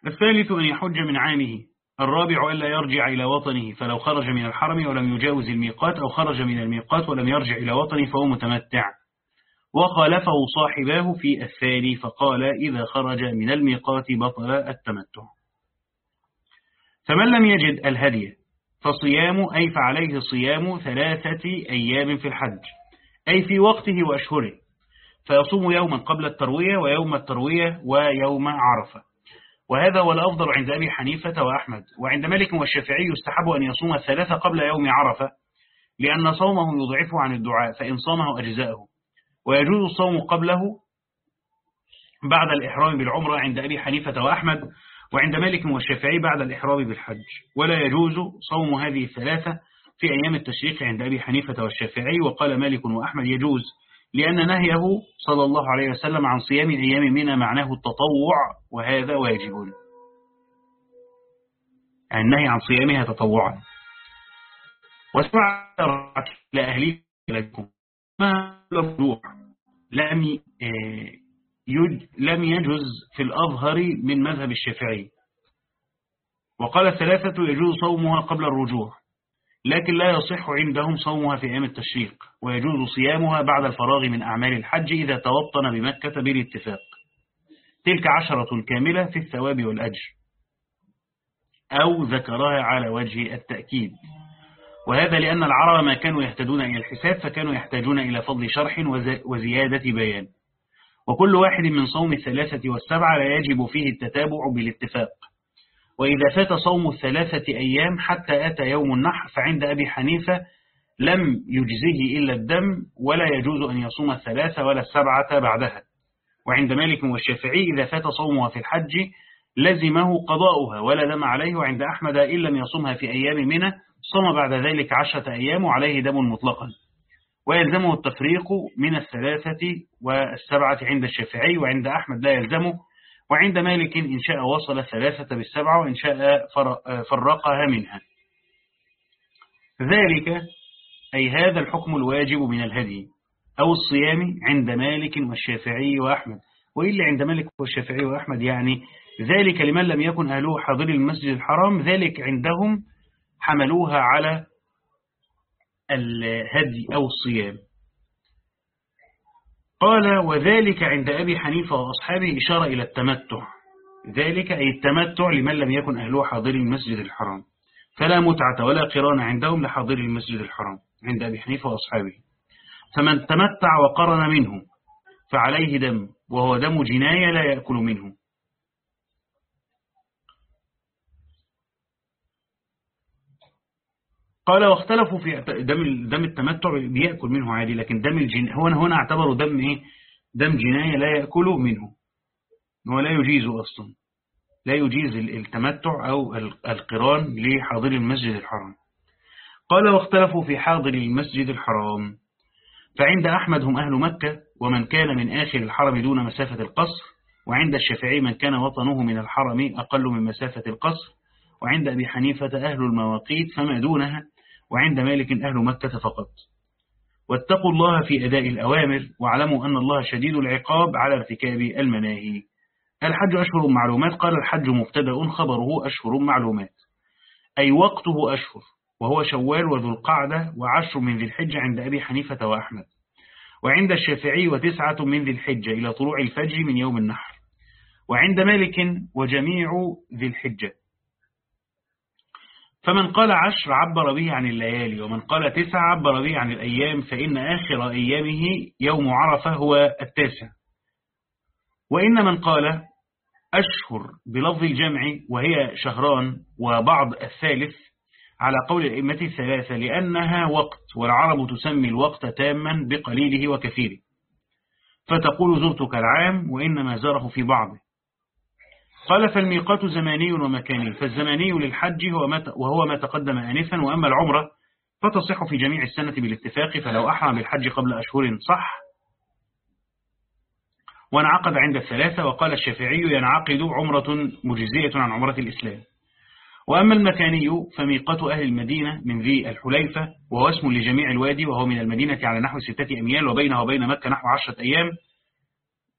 الثالث أن يحج من عامه الرابع ألا يرجع إلى وطنه فلو خرج من الحرم ولم يجاوز الميقات أو خرج من الميقات ولم يرجع إلى وطنه فهو متمتع. وخالفه صاحباه في الثاني فقال إذا خرج من الميقات بطل التمتع. فمن لم يجد الهدي فصيام أي فعليه صيام ثلاثة أيام في الحج أي في وقته وأشهره فيصوم يوما قبل التروية ويوم التروية ويوم عرفة. وهذا هو الأفضل عند أبي حنيفة وأحمد. وعند مالك والشافعي يستحب أن يصوم الثلاثة قبل يوم عرفة لأن صومه يضعفه عن الدعاء فإن صامه أجزاءه ويجوز الصوم قبله بعد الإحرام بالعمرة عند أبي حنيفة وأحمد وعند مالك والشافعي بعد الإحرام بالحج. ولا يجوز صوم هذه الثلاثة في أيام التشريق عند أبي حنيفة والشافعي. وقال مالك وأحمد يجوز لأن نهيه صلى الله عليه وسلم عن صيام أيام منى معناه التطوع وهذا واجب. يعني النهي عن صيامها تطوعا. وسمع لأهلي لكم ما الرجوع لم آه، لم يجز في الأظهر من مذهب الشافعي. وقال الثلاثة يجوز صومها قبل الرجوع لكن لا يصح عندهم صومها في أيام التشريق ويجوز صيامها بعد الفراغ من أعمال الحج إذا توطن بمكة بالاتفاق. تلك عشرة كاملة في الثواب والأجر أو ذكرها على وجه التأكيد. وهذا لأن العرب ما كانوا يهتدون إلى الحساب فكانوا يحتاجون إلى فضل شرح وزيادة بيان. وكل واحد من صوم الثلاثة والسبعة لا يجب فيه التتابع بالاتفاق. وإذا فات صوم الثلاثة أيام حتى أتى يوم النحر فعند أبي حنيفة لم يجزه إلا الدم ولا يجوز أن يصوم الثلاثة ولا السبعة بعدها. وعند مالك والشافعي إذا فات صومها في الحج لزمه قضاؤها ولا دم عليه وعند أحمد إن لم يصومها في أيام منه صام بعد ذلك عشرة أيام وعليه دم مطلقا. ويلزمه التفريق من الثلاثة والسبعة عند الشافعي وعند أحمد لا يلزمه وعند مالك إن شاء وصل الثلاثة بالسبعة وإن شاء فرقها منها. ذلك أي هذا الحكم الواجب من الهدي أو الصيام عند مالك والشافعي وأحمد. وإلا عند مالك والشافعي وأحمد يعني ذلك لمن لم يكن أهله حاضر المسجد الحرام ذلك عندهم حملوها على الهدي أو الصيام. قال وذلك عند أبي حنيفة وأصحابه إشارة إلى التمتع. ذلك أي التمتع لمن لم يكن أهله حاضر المسجد الحرام. فلا متعة ولا قران عندهم لحاضر المسجد الحرام. عند أبي حنيفة وأصحابه. فمن تمتع وقرن منه فعليه دم وهو دم جناية لا يأكل منه. قال واختلفوا في دم دم التمتع بيأكل منه عادي لكن دم الجن هو هنا اعتبروا دم إيه؟ دم جناية لا يأكل منه. هو لا يجيزه أصلا. لا يجيز التمتع أو القران لحاضر المسجد الحرام. قال واختلفوا في حاضر المسجد الحرام. فعند أحمد هم أهل مكة ومن كان من آخر الحرم دون مسافة القصر وعند الشافعي من كان وطنه من الحرم أقل من مسافة القصر وعند أبي حنيفة أهل المواقيت فما دونها وعند مالك أهل مكة فقط. واتقوا الله في أداء الأوامر واعلموا أن الله شديد العقاب على ارتكاب المناهي. الحج أشهر معلومات. قال الحج مبتدأ خبره أشهر معلومات. أي وقته أشهر وهو شوال وذو القعدة وعشر من ذي الحجة عند أبي حنيفة وأحمد. وعند الشافعي وتسعة من ذي الحجة إلى طلوع الفجر من يوم النحر. وعند مالك وجميع ذي الحجة. فمن قال عشر عبر به عن الليالي ومن قال تسع عبر به عن الأيام فإن آخر أيامه يوم عرفة هو التاسع. وإن من قال أشهر بلفظ الجمع وهي شهران وبعض الثالث على قول الأئمة الثلاثة لأنها وقت والعرب تسمي الوقت تاما بقليله وكثيره. فتقول زرتك العام وإنما زاره في بعضه. قال فالميقات زماني ومكاني فالزماني للحج هو ما وهو ما تقدم آنفا وأما العمرة فتصح في جميع السنة بالاتفاق فلو أحرم بالحج قبل أشهر صح. وانعقد عند الثلاثة وقال الشافعي ينعقد عمرة مجزية عن عمرة الإسلام. وأما المكاني فميقات أهل المدينة من ذي الحليفة وهو اسم لجميع الوادي وهو من المدينة على نحو ستة أميال وبينه وبين مكة نحو عشرة أيام.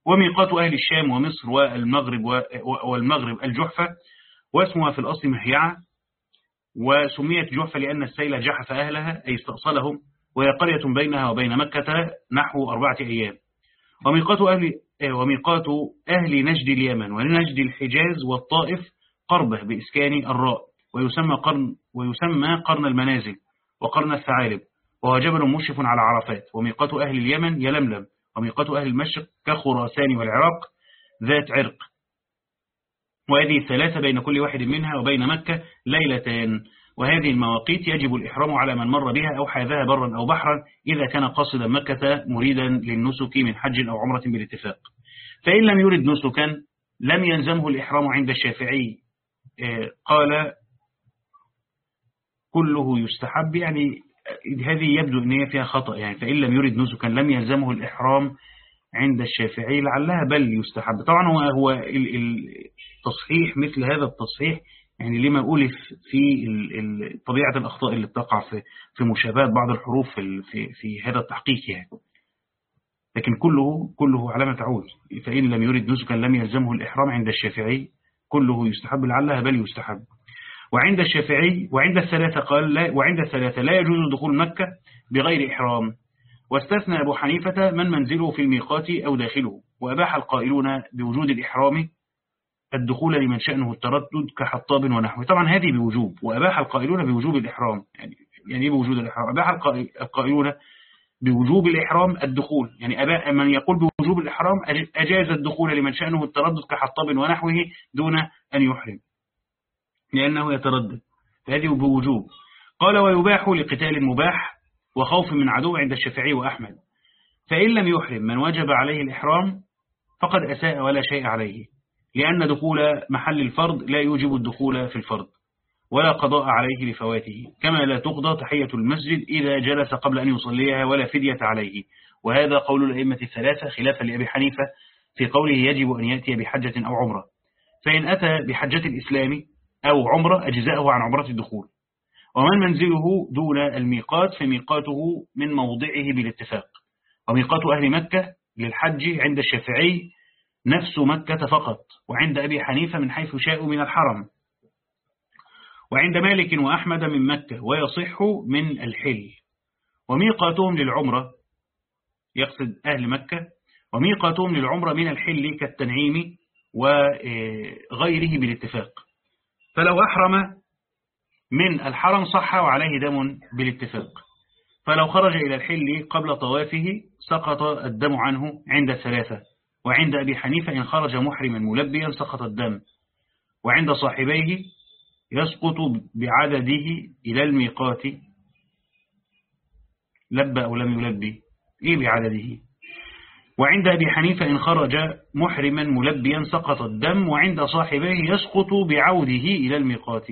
وميقات أهل الشام ومصر والمغرب والمغرب. الجحفة واسمها في الأصل مهيعة وسميت جحفة لأن السيل جحف أهلها أي استأصلهم وهي قرية بينها وبين مكة نحو أربعة أيام. وميقات أهل, وميقات أهل نجد اليمن ونجد الحجاز والطائف قربة بإسكان الراء ويسمى قرن, ويسمى قرن المنازل وقرن الثعالب وهو جبل مشرف على عرفات. وميقات أهل اليمن يلملم وميقات أهل المشرق كخراسان والعراق ذات عرق. وهذه الثلاثة بين كل واحد منها وبين مكة ليلتان. وهذه المواقيت يجب الإحرام على من مر بها أو حاذاها برا أو بحرا إذا كان قاصدا مكة مريدا للنسك من حج أو عمرة بالاتفاق. فإن لم يرد نسكا لم ينزمه الإحرام عند الشافعي. آه، قال كله يستحب يعني هذه يبدو أن هي فيها خطأ يعني فإن لم يرد نسكا لم يلزمه الإحرام عند الشافعي لعلها بل يستحب. طبعا هو هو التصحيح مثل هذا التصحيح يعني لما أولف في طبيعة الأخطاء اللي بتقع في في مشابهة بعض الحروف في في هذا التحقيق يعني. لكن كله كله على ما تعود. فإن لم يرد نسكا لم يلزمه الإحرام عند الشافعي كله يستحب لعلها بل يستحب. وعند الشافعي وعند الثلاثة قال لا وعند الثلاثة لا يجوز دخول مكة بغير إحرام. واستثنى أبو حنيفة من منزله في الميقات أو داخله وأباح القائلون بوجود الإحرام الدخول لمن شأنه التردد كحطاب ونحوه. طبعا هذه بوجوب وأباح القائلون بوجوب الإحرام يعني يعني إيه بوجود الإحرام؟ أباح القائلون بوجوب الإحرام الدخول يعني أباء من يقول بوجوب الإحرام أجاز الدخول لمن شأنه التردد كحطاب ونحوه دون أن يحرم. لأنه يتردد. فهذه بوجوب. قال ويباح لقتال مباح وخوف من عدو عند الشافعي وأحمد. فإن لم يحرم من وجب عليه الإحرام فقد أساء ولا شيء عليه لأن دخول محل الفرض لا يوجب الدخول في الفرض ولا قضاء عليه لفواته كما لا تقضى تحية المسجد إذا جلس قبل أن يصليها ولا فدية عليه. وهذا قول الأئمة الثلاثة خلافا لأبي حنيفة في قوله يجب أن يأتي بحجة أو عمرة. فإن أتى بحجة الإسلام أو عمرة أجزاءه عن عمرة الدخول. ومن منزله دون الميقات فميقاته من موضعه بالاتفاق. وميقات أهل مكة للحج عند الشافعي نفس مكة فقط. وعند أبي حنيفة من حيث شاءوا من الحرم. وعند مالك وأحمد من مكة ويصح من الحل. وميقاتهم للعمرة يقصد أهل مكة وميقاتهم للعمرة من الحل كالتنعيم وغيره بالاتفاق. فلو أحرم من الحرم صح وعليه دم بالاتفاق. فلو خرج إلى الحل قبل طوافه سقط الدم عنه عند ثلاثة. وعند أبي حنيفة إن خرج محرما ملبيا سقط الدم. وعند صاحبيه يسقط بعدده إلى الميقات. لبى أو لم يلبي. إيه بعدده؟ وعند أبي حنيفة إن خرج محرما ملبيا سقط الدم وعند صاحبيه يسقط بعوده إلى الميقات.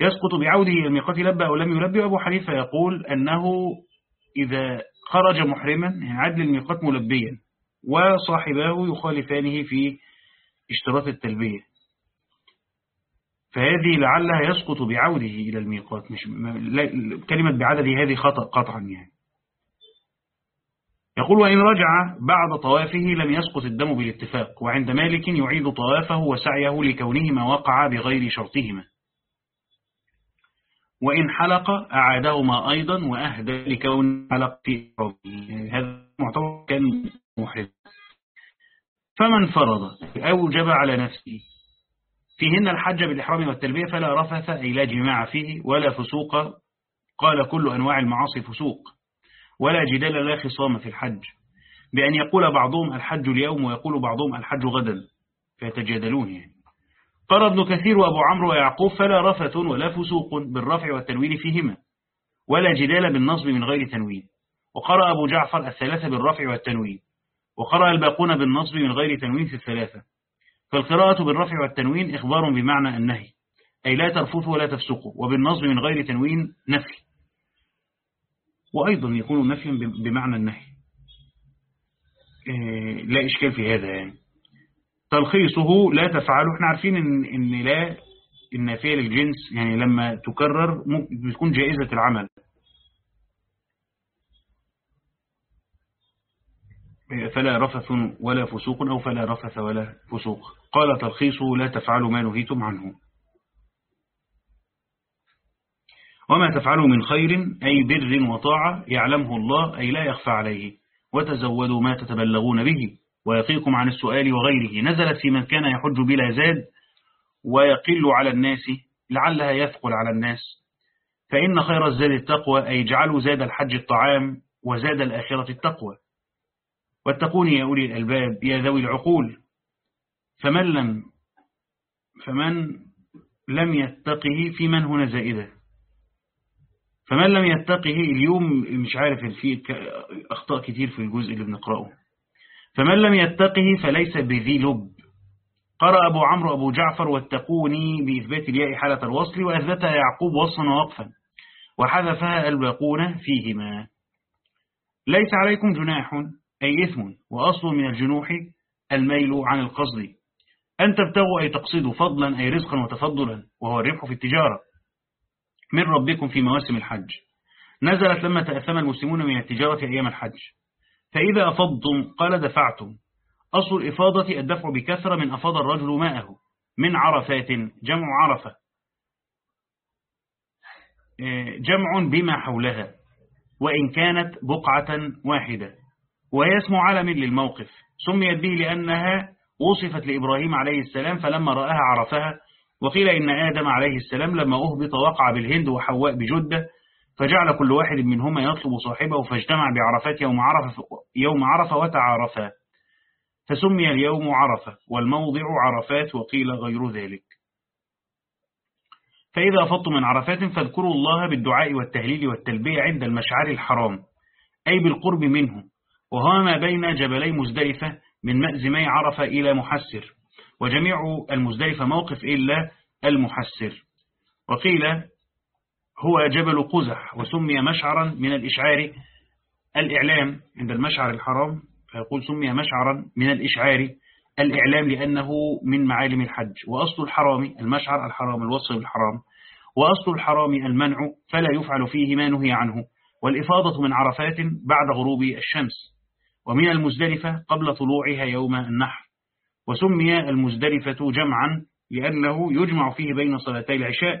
يسقط بعوده إلى الميقات لبى أو لم يلبي. أبو حنيفة يقول أنه إذا خرج محرما يعد للميقات ملبيا وصاحباه يخالفانه في اشتراط التلبية. فهذه لعلها يسقط بعوده إلى الميقات مش كلمة بعدده هذه خطأ قطعا يعني. يقول وإن رجع بعد طوافه لم يسقط الدم بالاتفاق وعند مالك يعيد طوافه وسعيه لكونهما وقع بغير شرطهما. وإن حلق أعادهما أيضا وأهدى لكون حلق في هذا معتبر كان محرم فمن فرض أوجب على نفسه فيهن الحج بالإحرام والتلبية فلا رفث أي لا جماع فيه ولا فسوق. قال كل أنواع المعاصي فسوق. ولا جدال لا خصام في الحج. بأن يقول بعضهم الحج اليوم ويقول بعضهم الحج غدا. فيتجادلون يعني. قال ابن كثير وأبو عمرو ويعقوب فلا رفث ولا فسوق بالرفع والتنوين فيهما ولا جدال بالنصب من غير تنوين. وقرأ أبو جعفر الثلاثة بالرفع والتنوين. وقرأ الباقون بالنصب من غير تنوين في الثلاثة. فالقراءة بالرفع والتنوين إخبار بمعنى النهي. أي لا ترفثوا ولا تفسقوا وبالنصب من غير تنوين نفي. وأيضا يكون نفيا بمعنى النهي إيه، لا إشكال في هذا يعني. تلخيصه لا تفعله. إحنا عارفين إن, إن لا النافية للجنس يعني لما تكرر ممكن تكون جائزة العمل. فلا رفث ولا فسوق أو فلا رفث ولا فسوق. قال تلخيصه لا تفعلوا ما نهيتم عنه. وما تفعلوا من خير أي بر وطاعة يعلمه الله أي لا يخفى عليه. وتزودوا ما تتبلغون به. ويقيكم عن السؤال وغيره. نزلت في من كان يحج بلا زاد ويقل على الناس لعلها يثقل على الناس. فإن خير الزاد التقوى أي جعلوا زاد الحج الطعام وزاد الآخرة التقوى. واتقوني يا أولي الألباب يا ذوي العقول. فمن لم فمن لم يتقه في من هنا زائدة؟ فمن لم يتقه اليوم مش عارف في أخطاء كتير في الجزء اللي بنقرأه. فمن لم يتقه فليس بذي لب. قرأ أبو عمرو أبو جعفر واتقوني بإثبات الياء حالة الوصل وأثبتها يعقوب وصلا ووقفا وحذفها الباقون فيهما. ليس عليكم جناح أي إثم وأصل من الجنوح الميل عن القصد. أن تبتغوا أي تقصدوا فضلا أي رزقا وتفضلا وهو الربح في التجارة. من ربكم في مواسم الحج. نزلت لما تأثم المسلمون من التجارة أيام الحج. فإذا أفضتم قال دفعتم. أصل الإفاضة الدفع بكثرة من أفاض الرجل ماءه من عرفات جمع عرفة. آه، جمع بما حولها. وإن كانت بقعة واحدة. وهي اسم علم للموقف. سميت به لأنها وصفت لإبراهيم عليه السلام فلما رآها عرفها وقيل إن آدم عليه السلام لما أهبط وقع بالهند وحواء بجدة فجعل كل واحد منهما يطلب صاحبه فاجتمع بعرفات يوم عرفة, يوم عرفة وتعارفا. فسمي اليوم عرفة والموضع عرفات وقيل غير ذلك. فإذا أفضتم من عرفات فاذكروا الله بالدعاء والتهليل والتلبية عند المشعر الحرام أي بالقرب منه. وهو ما بين جبلي مزدلفة من مأزمي عرفة إلى محسر. وجميع المزدلفة موقف إلا المحسر. وقيل هو جبل قزح وسمي مشعرا من الإشعار الإعلام عند المشعر الحرام فيقول سمي مشعرا من الإشعار الإعلام لأنه من معالم الحج. وأصل الحرام المشعر الحرام الوصف بالحرام وأصل الحرام المنع فلا يفعل فيه ما نهي عنه. والإفاضة من عرفات بعد غروب الشمس. ومن المزدلفة قبل طلوعها يوم النحر. وسمي المزدلفة جمعا لأنه يجمع فيه بين صلاتي العشاء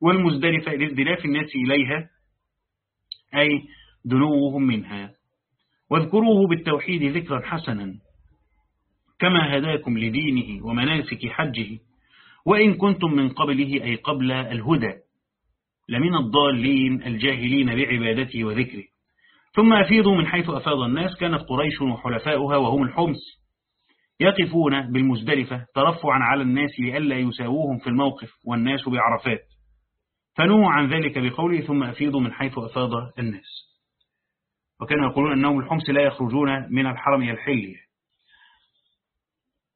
والمزدلفة لاختلاف الناس إليها أي دنوهم منها. واذكروه بالتوحيد ذكرا حسنا كما هداكم لدينه ومناسك حجه وإن كنتم من قبله أي قبل الهدى لمن الضالين الجاهلين بعبادته وذكره. ثم أفيضوا من حيث أفاض الناس كانت قريش وحلفاؤها وهم الحمس يقفون بالمزدلفة ترفعا على الناس لئلا يساووهم في الموقف والناس بعرفات. فنهوا عن ذلك بقوله ثم أفيضوا من حيث أفاض الناس. وكانوا يقولون أنهم الحمس لا يخرجون من الحرم إلى الحل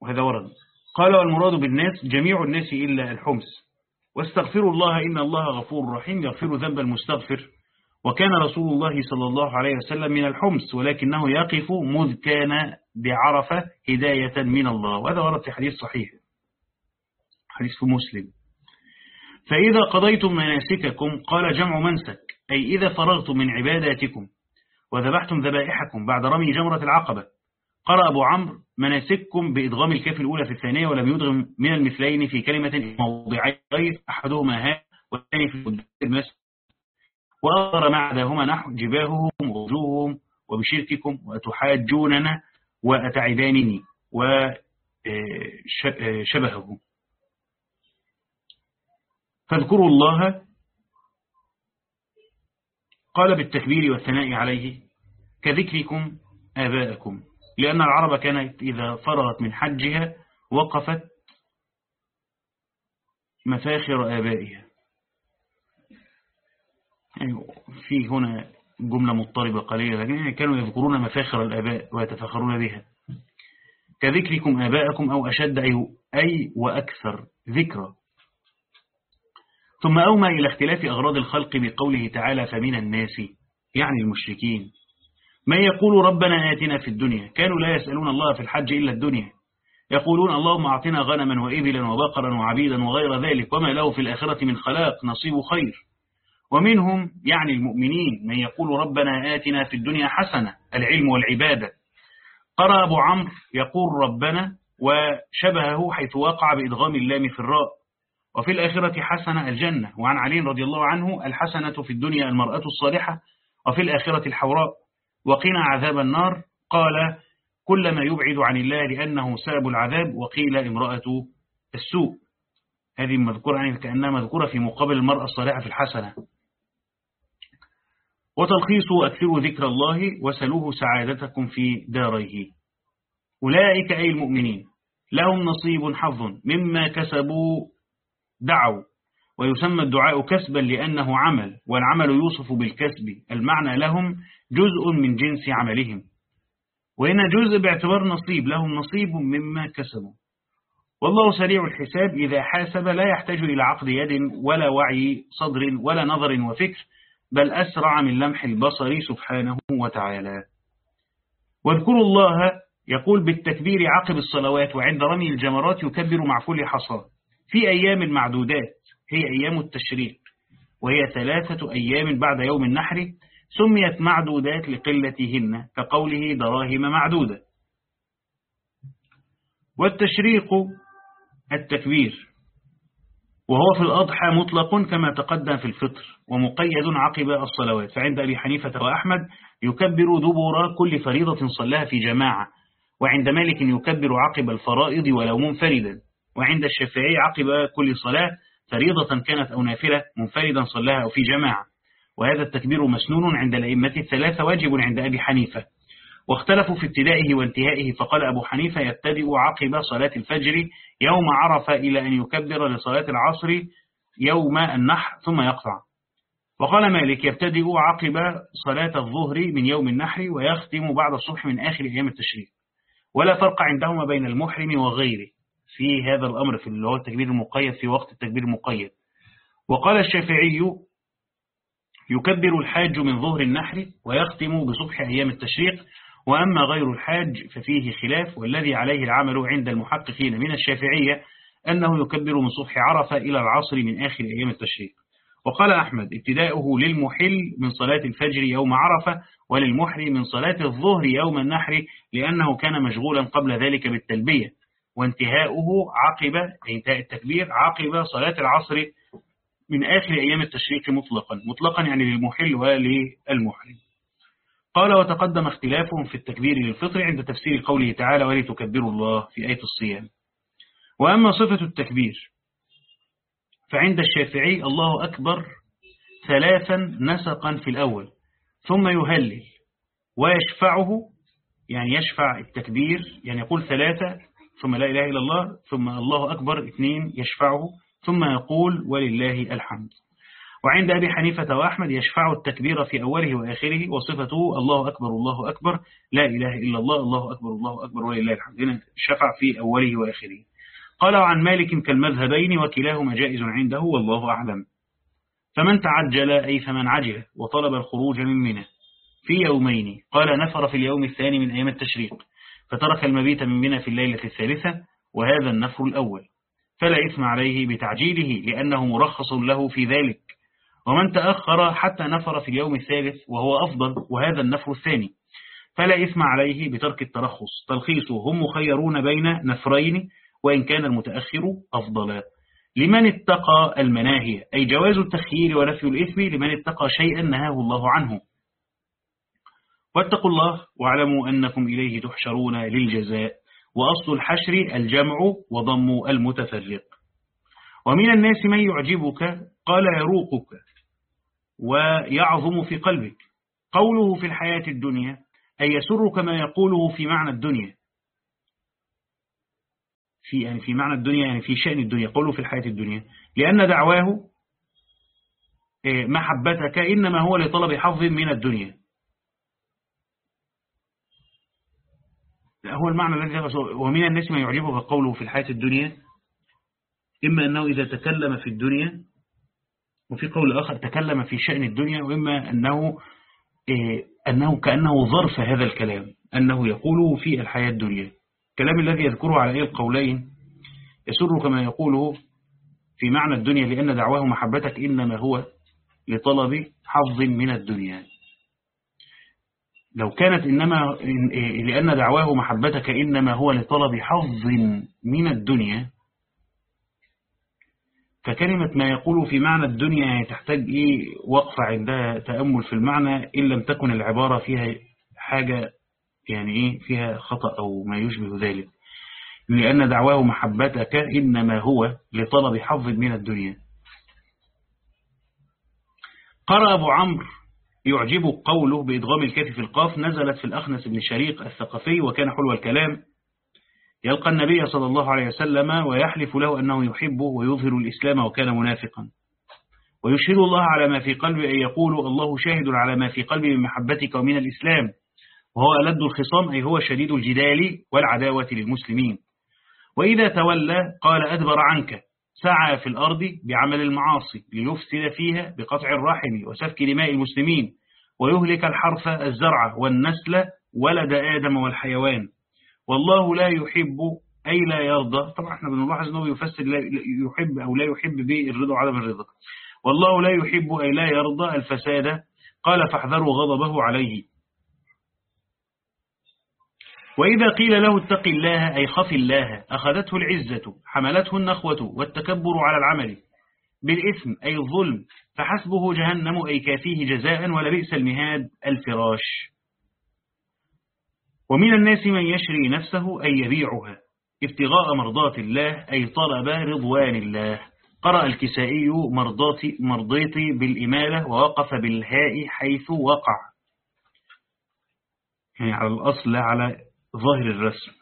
وهذا ورد. قال والمراد بالناس جميع الناس إلا الحمس واستغفروا الله إن الله غفور رحيم. يغفر ذنب المستغفر. وكان رسول الله صلى الله عليه وسلم من الحمس ولكنه يقف مذ كان بعرفة هداية من الله. وهذا ورد في حديث صحيح حديث مسلم. فإذا قضيتم مناسككم قال جمع منسك أي إذا فرغتم من عباداتكم وذبحتم ذبائحكم بعد رمي جمرة العقبة. قرأ أبو عمرو مناسككم بإدغام الكاف الأولى في الثانية ولم يدغم من المثلين في كلمة موضعين غير أحدهما ها والثاني في المسك وأظهر مع ذاهما نحو جباههم ووجوههم وبشرككم وتحاجوننا وأتعدانني وشبهه فاذكروا الله. قال بالتكبير والثناء عليه كذكركم آباءكم لأن العرب كانت إذا فرغت من حجها وقفت مفاخر آبائها. يعني في هنا جملة مضطربة قليلة لكن كانوا يذكرون مفاخر الآباء ويتفخرون بها. كذكركم آباءكم أو أشد أي وأكثر ذكرى. ثم أومى إلى اختلاف أغراض الخلق بقوله تعالى فمن الناس يعني المشركين. من يقول ربنا آتنا في الدنيا؟ كانوا لا يسألون الله في الحج إلا الدنيا. يقولون اللهم أعطنا غنما وإبلا وبقرا وعبيدا وغير ذلك وما له في الآخرة من خلاق نصيب خير. ومنهم يعني المؤمنين من يقول ربنا آتنا في الدنيا حسنة العلم والعبادة. قرأ أبو عمرو يقول ربنا وشبهه حيث وقع بإدغام اللام في الراء. وفي الآخرة حسنة الجنة. وعن علي رضي الله عنه الحسنة في الدنيا المرأة الصالحة وفي الآخرة الحوراء. وقنا عذاب النار. قال كلما يبعد عن الله لأنه ساب العذاب وقيل امرأة السوء. هذه مذكورة يعني كأنها مذكورة في مقابل المرأة الصالحة في الحسنة. وتلخيص أكثروا ذكر الله وسلوه سعادتكم في داريه. أولئك أي المؤمنين لهم نصيب حظ مما كسبوا دعوا. ويسمى الدعاء كسبا لأنه عمل والعمل يوصف بالكسب. المعنى لهم جزء من جنس عملهم. وهنا جزء باعتبار نصيب لهم نصيب مما كسبوا. والله سريع الحساب إذا حاسب لا يحتاج إلى عقد يد ولا وعي صدر ولا نظر وفكر. بل أسرع من لمح البصر سبحانه وتعالى. واذكروا الله يقول بالتكبير عقب الصلوات وعند رمي الجمرات يكبر مع كل حصاد في أيام معدودات هي أيام التشريق وهي ثلاثة أيام بعد يوم النحر سميت معدودات لقلتهن كقوله دراهم معدودة. والتشريق التكبير. وهو في الأضحى مطلق كما تقدم في الفطر ومقيد عقب الصلوات. فعند أبي حنيفة وأحمد يكبر دبر كل فريضة صلاها في جماعة وعند مالك يكبر عقب الفرائض ولو منفردا وعند الشافعي عقب كل صلاة فريضة كانت أو نافلة منفردا صلاها أو في جماعة. وهذا التكبير مسنون عند الأئمة الثلاثة واجب عند أبي حنيفة. واختلفوا في ابتدائه وانتهائه فقال أبو حنيفة يبتدئ عقب صلاة الفجر يوم عرف إلى أن يكبر لصلاة العصر يوم النحر ثم يقطع. وقال مالك يبتدئ عقب صلاة الظهر من يوم النحر ويختم بعد الصبح من آخر أيام التشريق. ولا فرق عندهما بين المحرم وغيره. في هذا الأمر في اللي هو التكبير المقيد في وقت التكبير المقيد. وقال الشافعي يكبر الحاج من ظهر النحر ويختم بصبح أيام التشريق وأما غير الحاج ففيه خلاف والذي عليه العمل عند المحققين من الشافعية أنه يكبر من صبح عرفة إلى العصر من آخر أيام التشريق. وقال أحمد ابتداؤه للمحل من صلاة الفجر يوم عرفة وللمحرم من صلاة الظهر يوم النحر لأنه كان مشغولا قبل ذلك بالتلبية. وانتهاؤه عقب انتهاء التكبير عقب صلاة العصر من آخر أيام التشريق مطلقا مطلقا يعني للمحل وللمحرم. قال وتقدم اختلافهم في التكبير للفطر عند تفسير قوله تعالى ولتكبروا الله في آية الصيام وأما صفة التكبير فعند الشافعي الله أكبر ثلاثا نسقا في الأول ثم يهلل ويشفعه يعني يشفع التكبير يعني يقول ثلاثة ثم لا إله إلا الله ثم الله أكبر اثنين يشفعه ثم يقول ولله الحمد وعند أبي حنيفة وأحمد يشفع التكبير في أوله وآخره وصفته الله أكبر الله أكبر لا إله إلا الله الله أكبر الله أكبر ولله الحمد. شفع في أوله وآخره. قال عن مالك كالمذهبين وكلاهما جائز عنده والله أعلم. فمن تعجل أي فمن عجل وطلب الخروج من منه في يومين. قال نفر في اليوم الثاني من أيام التشريق فترك المبيت من منى في الليلة الثالثة وهذا النفر الأول. فلا إثم عليه بتعجيله لأنه مرخص له في ذلك. ومن تأخر حتى نفر في اليوم الثالث وهو أفضل وهذا النفر الثاني. فلا إثم عليه بترك الترخص. تلخيصه. هم مخيرون بين نفرين وإن كان المتأخر أفضل. لمن اتقى المناهي. أي جواز التخيير ونفي الإثم لمن اتقى شيئا نهاه الله عنه. واتقوا الله واعلموا أنكم إليه تحشرون للجزاء. وأصل الحشر الجمع وضم المتفرق. ومن الناس من يعجبك قال يروقك. ويعظم في قلبك. قوله في الحياة الدنيا أي يسرك ما يقوله في معنى الدنيا. في يعني في معنى الدنيا يعني في شأن الدنيا قوله في الحياة الدنيا. لأن دعواه إيه، محبتك إنما هو لطلب حظ من الدنيا. هو المعنى الذي ومن الناس ما يعجبه قوله في الحياة الدنيا إما أنه إذا تكلم في الدنيا وفي قول آخر تكلم في شأن الدنيا وإما أنه إيه أنه كأنه ظرف هذا الكلام أنه يقوله في الحياة الدنيا. الكلام الذي يذكره على أي القولين؟ يسر كما يقوله في معنى الدنيا لأن دعواه محبتك إنما هو لطلب حظ من الدنيا. لو كانت إنما لأن دعواه محبتك إنما هو لطلب حظ من الدنيا فكلمة ما يقول في معنى الدنيا تحتاج إيه وقفة عندها تأمل في المعنى إن لم تكن العبارة فيها حاجة يعني إيه فيها خطأ أو ما يشبه ذلك. لأن دعواه محبتك إنما هو لطلب حظ من الدنيا. قرأ أبو عمرو يعجب قوله بإدغام الكاف في القاف نزلت في الأخنس بن شريق الثقفي وكان حلو الكلام. يلقى النبي صلى الله عليه وسلم ويحلف له أنه يحبه ويظهر الإسلام وكان منافقا. ويشهد الله على ما في قلبه أن يقول الله شاهد على ما في قلبي من محبتك ومن الإسلام. وهو ألد الخصام أي هو شديد الجدال والعداوة للمسلمين. وإذا تولى قال أدبر عنك. سعى في الأرض بعمل المعاصي ليفسد فيها بقطع الرحم وسفك دماء المسلمين. ويهلك الحرث الزرع والنسل ولد آدم والحيوان. والله لا يحب أي لا يرضى. طبعا إحنا بنلاحظ أنه يفسر لا يحب أو لا يحب بالرضا وعدم الرضا. والله لا يحب أي لا يرضى الفساد. قال فاحذروا غضبه عليه. وإذا قيل له اتق الله أي خف الله أخذته العزة حملته النخوة والتكبر على العمل بالإثم أي الظلم فحسبه جهنم أي كافيه جزاء ولبئس المهاد الفراش. ومن الناس من يشري نفسه أي يبيعها ابتغاء مرضات الله أي طلب رضوان الله. قرأ الكسائي مرضاتي, مرضيتي بالإمالة ووقف بالهاء حيث وقع. يعني على الأصل على ظاهر الرسم.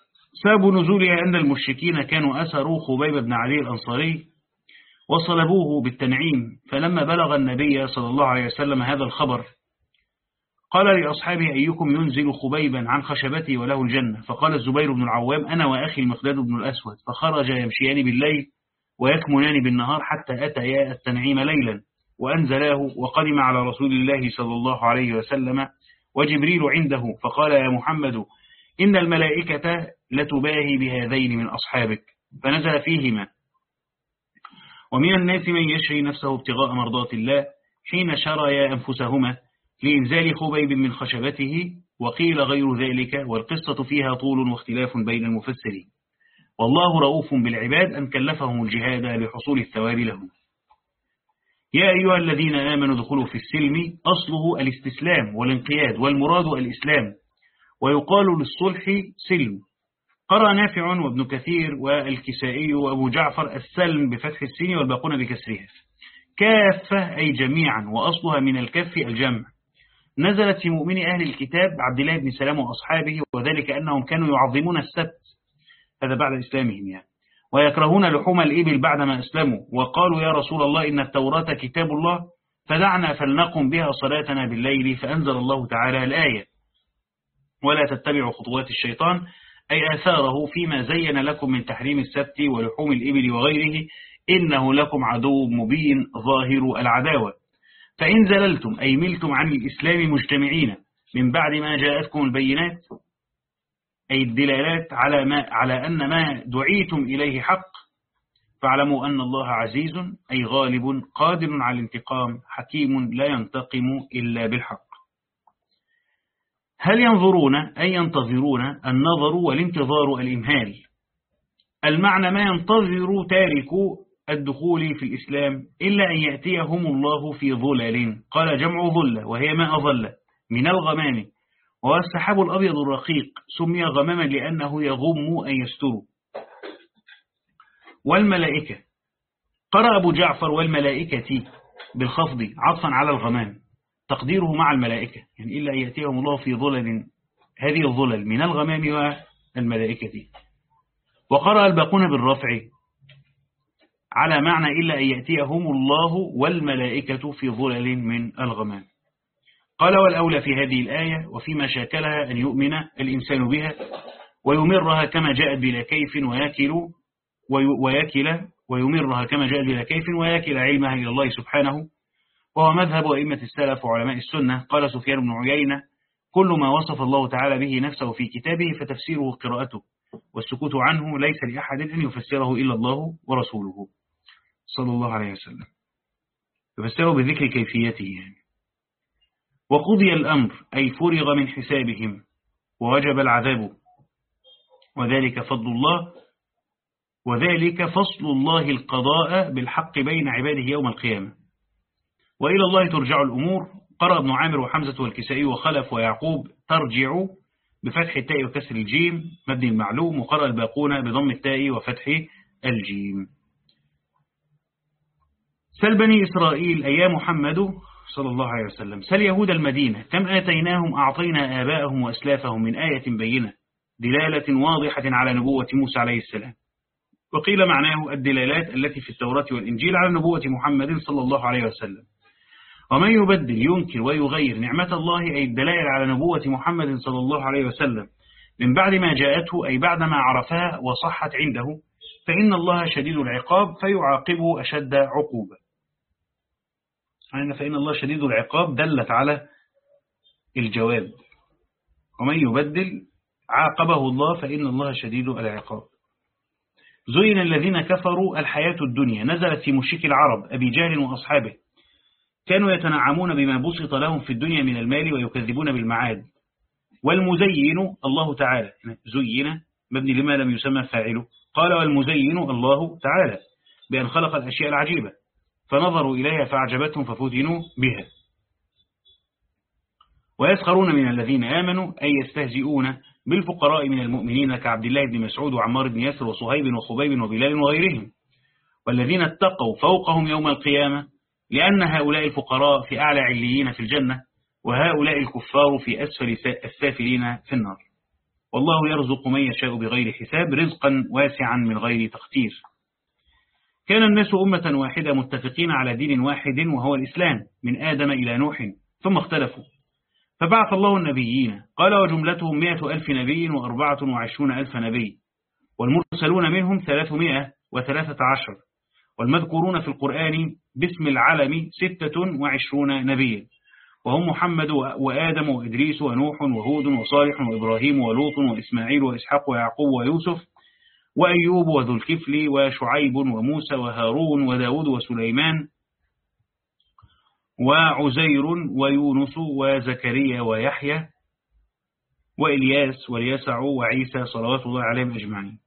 سبب نزولها أن المشركين كانوا أسروا خبيب بن علي الأنصاري وصلبوه بالتنعيم. فلما بلغ النبي صلى الله عليه وسلم هذا الخبر قال لأصحابه أيكم ينزل خبيبا عن خشبته وله الجنة؟ فقال الزبير بن العوام أنا وأخي المخداد بن الأسود. فخرج يمشيان بالليل ويكمنان بالنهار حتى أتيا التنعيم ليلا وأنزلاه وقدم على رسول الله صلى الله عليه وسلم وجبريل عنده. فقال يا محمد إن الملائكة لتباهي بهذين من أصحابك. فنزل فيهما. ومن الناس من يشري نفسه ابتغاء مرضات الله حين شرى أنفسهما. لإنزال خبيب من خشبته وقيل غير ذلك والقصة فيها طول واختلاف بين المفسرين. والله رؤوف بالعباد أن كلفهم الجهاد لحصول الثواب لهم. يا أيها الذين آمنوا دخلوا في السلم أصله الاستسلام والانقياد والمراد الإسلام. ويقال للصلح سلم. قرأ نافع وابن كثير والكسائي وأبو جعفر السلم بفتح السين والباقون بكسرها. كافة أي جميعا وأصلها من الكف الجمع. نزلت في مؤمن أهل الكتاب عبد الله بن سلام وأصحابه وذلك أنهم كانوا يعظمون السبت. هذا بعد إسلامهم يعني. ويكرهون لحوم الإبل بعدما أسلموا. وقالوا يا رسول الله إن التوراة كتاب الله فدعنا فلنقم بها صلاتنا بالليل فأنزل الله تعالى الآية. ولا تتبعوا خطوات الشيطان أي آثاره فيما زين لكم من تحريم السبت ولحوم الإبل وغيره إنه لكم عدو مبين ظاهر العداوة. فإن زللتم أي ملتم عن الإسلام مجتمعين من بعد ما جاءتكم البينات أي الدلالات على, ما على أن ما دعيتم إليه حق فاعلموا أن الله عزيز أي غالب قادر على الانتقام حكيم لا ينتقم إلا بالحق. هل ينظرون أي ينتظرون النظر والانتظار الإمهال؟ المعنى ما ينتظر تارك الدخول في الإسلام إلا أن يأتيهم الله في ظلل. قال جمع ظلة وهي ما أظل من الغمام. وهو السحاب الأبيض الرقيق سمي غماما لأنه يغم أن يستر. والملائكة. قرأ أبو جعفر والملائكة بالخفض عطفا على الغمام. تقديره مع الملائكة يعني إلا أن يأتيهم الله في ظلل. هذه الظلل من الغمام والملائكة. وقرأ الباقون بالرفع على معنى إلا أن يأتيهم الله والملائكة في ظلل من الغمام. قال والأولى في هذه الآية وفيما شاكلها أن يؤمن الإنسان بها ويمرها كما جاءت بلا كيف وياكل وياكل ويمرها كما جاءت بلا كيف وياكل علمها إلى الله سبحانه وهو مذهب أئمة السلف وعلماء السنة. قال سفيان بن عيينة كل ما وصف الله تعالى به نفسه في كتابه فتفسيره قراءته والسكوت عنه ليس لأحد أن يفسره إلا الله ورسوله. صلى الله عليه وسلم. يفسره بذكر كيفيته يعني. وقضي الأمر أي فرغ من حسابهم ووجب العذاب. وذلك فضل الله وذلك فصل الله القضاء بالحق بين عباده يوم القيامة. وإلى الله ترجع الأمور. قرأ ابن عامر وحمزة والكسائي وخلف ويعقوب ترجع بفتح التاء وكسر الجيم مبني المعلوم وقرأ الباقون بضم التاء وفتح الجيم. سل بني إسرائيل أيام محمد صلى الله عليه وسلم. سل يهود المدينة. كم آتيناهم؟ أعطينا آباءهم وأسلافهم من آية بينة. دلالة واضحة على نبوة موسى عليه السلام. وقيل معناه الدلالات التي في التوراة والإنجيل على نبوة محمد صلى الله عليه وسلم. ومن يبدل ينكر ويغير نعمة الله أي الدلائل على نبوة محمد صلى الله عليه وسلم من بعد ما جاءته أي بعد ما عرفها وصحت عنده فإن الله شديد العقاب فيعاقبه أشد عقوبة. فإن الله شديد العقاب دلت على الجواب. ومن يبدل عاقبه الله فإن الله شديد العقاب. زين الذين كفروا الحياة الدنيا. نزلت في مشرك العرب أبي جهل وأصحابه. كانوا يتنعمون بما بسط لهم في الدنيا من المال ويكذبون بالمعاد. والمزين الله تعالى. زين مبني لما لم يسمى فاعله. قال والمزين الله تعالى. بأن خلق الأشياء العجيبة. فنظروا إليها فأعجبتهم ففتنوا بها. ويسخرون من الذين آمنوا أي يستهزئون بالفقراء من المؤمنين كعبد الله بن مسعود وعمار بن ياسر وصهيب وخبيب وبلال وغيرهم. والذين اتقوا فوقهم يوم القيامة لأن هؤلاء الفقراء في أعلى عليين في الجنة وهؤلاء الكفار في أسفل السافلين في النار. والله يرزق من يشاء بغير حساب رزقا واسعا من غير تقتير كان الناس أمة واحدة متفقين على دين واحد وهو الإسلام من آدم إلى نوح ثم اختلفوا. فبعث الله النبيين قال وجملتهم مئة ألف نبي وأربعة وعشرون ألف نبي والمرسلون منهم ثلاثمائة وثلاثة عشر والمذكورون في القرآن باسم العلم ستة وعشرون نبيا وهم محمد وآدم وإدريس ونوح وهود وصالح وإبراهيم ولوط وإسماعيل وإسحاق ويعقوب ويوسف وأيوب وذو الكفل وشعيب وموسى وهارون وداود وسليمان وعزير ويونس وزكريا ويحيى وإلياس واليسع وعيسى صلوات الله عليهم أجمعين.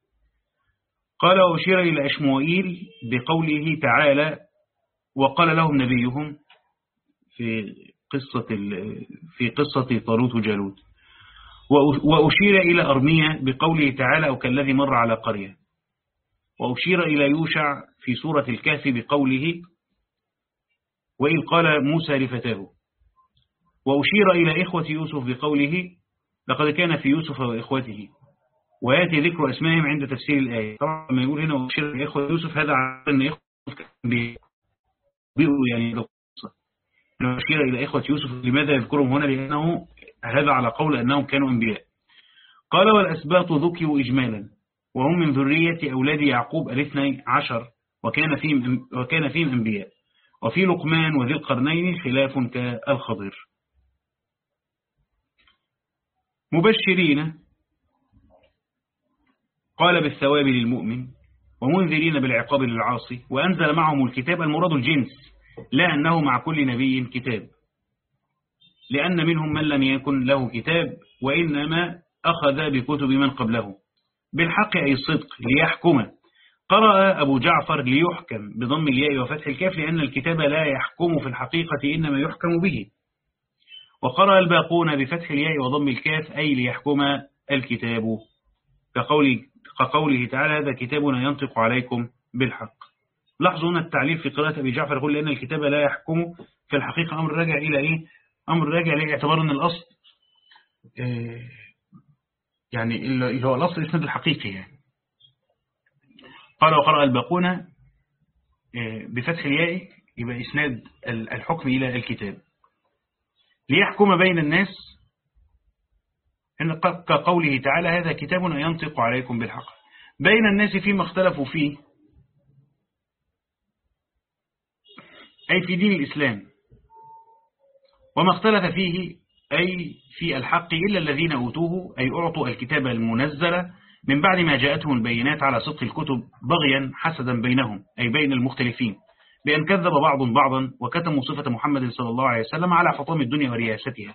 قال وأشير إلى أشموئيل بقوله تعالى وقال لهم نبيهم في قصة في قصة طالوت وجالوت. وأشير إلى أرمية بقوله تعالى أو كالذي مر على قرية. وأشير إلى يوشع في سورة الكهف بقوله وإذ قال موسى لفتاه. وأشير إلى إخوة يوسف بقوله لقد كان في يوسف وإخوته. ويأتي ذكر أسمائهم عند تفسير الآية. طبعا لما يقول هنا وأشير إلى إخوة يوسف هذا عن أن إخوة بيقوا يعني أشير إلى إخوة يوسف لماذا يذكرهم هنا؟ لأنه هذا على قول أنهم كانوا أنبياء. قال والأسباط ذكروا إجمالا وهم من ذرية أولاد يعقوب الاثني عشر وكان فيهم, وكان فيهم أنبياء. وفي لقمان وذي القرنين خلاف كالخضر مبشرين قال بالثواب للمؤمن ومنذرين بالعقاب للعاصي وأنزل معهم الكتاب المراد الجنس لا أنه مع كل نبي كتاب. لأن منهم من لم يكن له كتاب وإنما أخذ بكتب من قبله. بالحق أي الصدق ليحكم. قرأ أبو جعفر ليحكم بضم الياء وفتح الكاف لأن الكتاب لا يحكم في الحقيقة إنما يحكم به. وقرأ الباقون بفتح الياء وضم الكاف أي ليحكم الكتاب. كقول كقوله تعالى هذا كتابنا ينطق عليكم بالحق. لاحظوا هنا التعليل في قراءة أبي جعفر يقول لأن الكتاب لا يحكم في الحقيقة أمر راجع إلى إيه؟ أمر راجع لاعتبار أن الأصل آه، يعني اللي هو الأصل الإسناد الحقيقي يعني. قال وقرأ الباقون آه، بفتح الياء يبقى إسناد الحكم إلى الكتاب. ليحكم بين الناس إن كقوله تعالى هذا كتابنا ينطق عليكم بالحق. بين الناس فيما اختلفوا فيه أي في دين الإسلام. وما اختلف فيه أي في الحق إلا الذين أوتوه أي أعطوا الكتاب المنزل من بعد ما جاءتهم البينات على صدق الكتب بغيا حسدا بينهم أي بين المختلفين بأن كذب بعض بعضا وكتموا صفة محمد صلى الله عليه وسلم على حطام الدنيا ورياستها.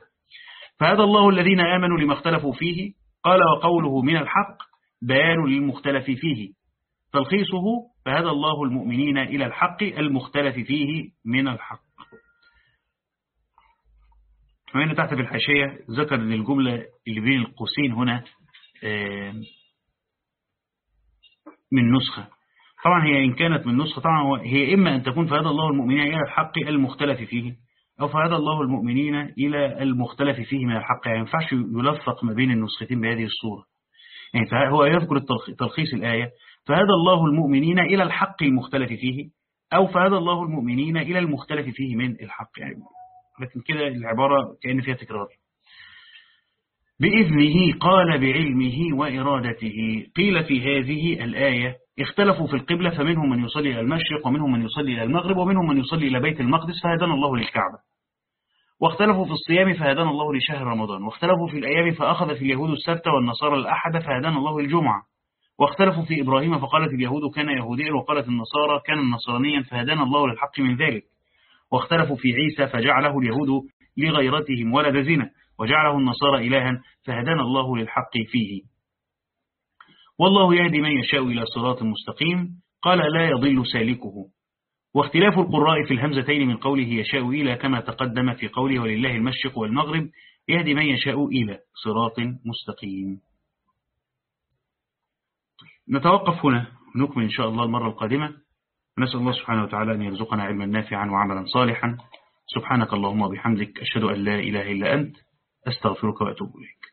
فهذا الله الذين آمنوا لما اختلفوا فيه قال وقوله من الحق بيان للمختلف فيه. تلخيصه فهذا الله المؤمنين إلى الحق المختلف فيه من الحق. وهنا تحت في الحاشية ذكر أن الجملة اللي بين القوسين هنا من نسخة. طبعا هي إن كانت من نسخة طبعا هي إما أن تكون فهذا الله المؤمنين إلى الحق المختلف فيه أو فهذا الله المؤمنين إلى المختلف فيه من الحق. يعني ينفعش يلفق ما بين النسختين بهذه الصورة. يعني فهو يذكر تلخيص الآية فهذا الله المؤمنين إلى الحق المختلف فيه أو فهذا الله المؤمنين إلى المختلف فيه من الحق. يعني لكن كده العبارة كأن فيها تكرار. بإذنه قال بعلمه وإرادته. قيل في هذه الآية اختلفوا في القبلة فمنهم من يصلي إلى المشرق ومنهم من يصلي إلى المغرب ومنهم من يصلي إلى بيت المقدس فهدانا الله للكعبة. واختلفوا في الصيام فهدانا الله لشهر رمضان. واختلفوا في الأيام فأخذ في اليهود السبت والنصارى الأحد فهدانا الله الجمعة. واختلفوا في إبراهيم فقالت اليهود كان يهوديا وقالت النصارى كان نصرانيا فهدانا الله للحق من ذلك. واختلفوا في عيسى فجعله اليهود لغيرتهم ولد زنا وجعله النصارى إلها فهدانا الله للحق فيه. والله يهدي من يشاء إلى صراط مستقيم قال لا يضل سالكه. واختلاف القراء في الهمزتين من قوله يشاء إلى كما تقدم في قوله ولله المشرق والمغرب يهدي من يشاء إلى صراط مستقيم. نتوقف هنا ونكمل إن شاء الله المرة القادمة. ونسأل الله سبحانه وتعالى أن يرزقنا علما نافعا وعملا صالحا. سبحانك اللهم وبحمدك أشهد أن لا إله إلا أنت أستغفرك وأتوب إليك.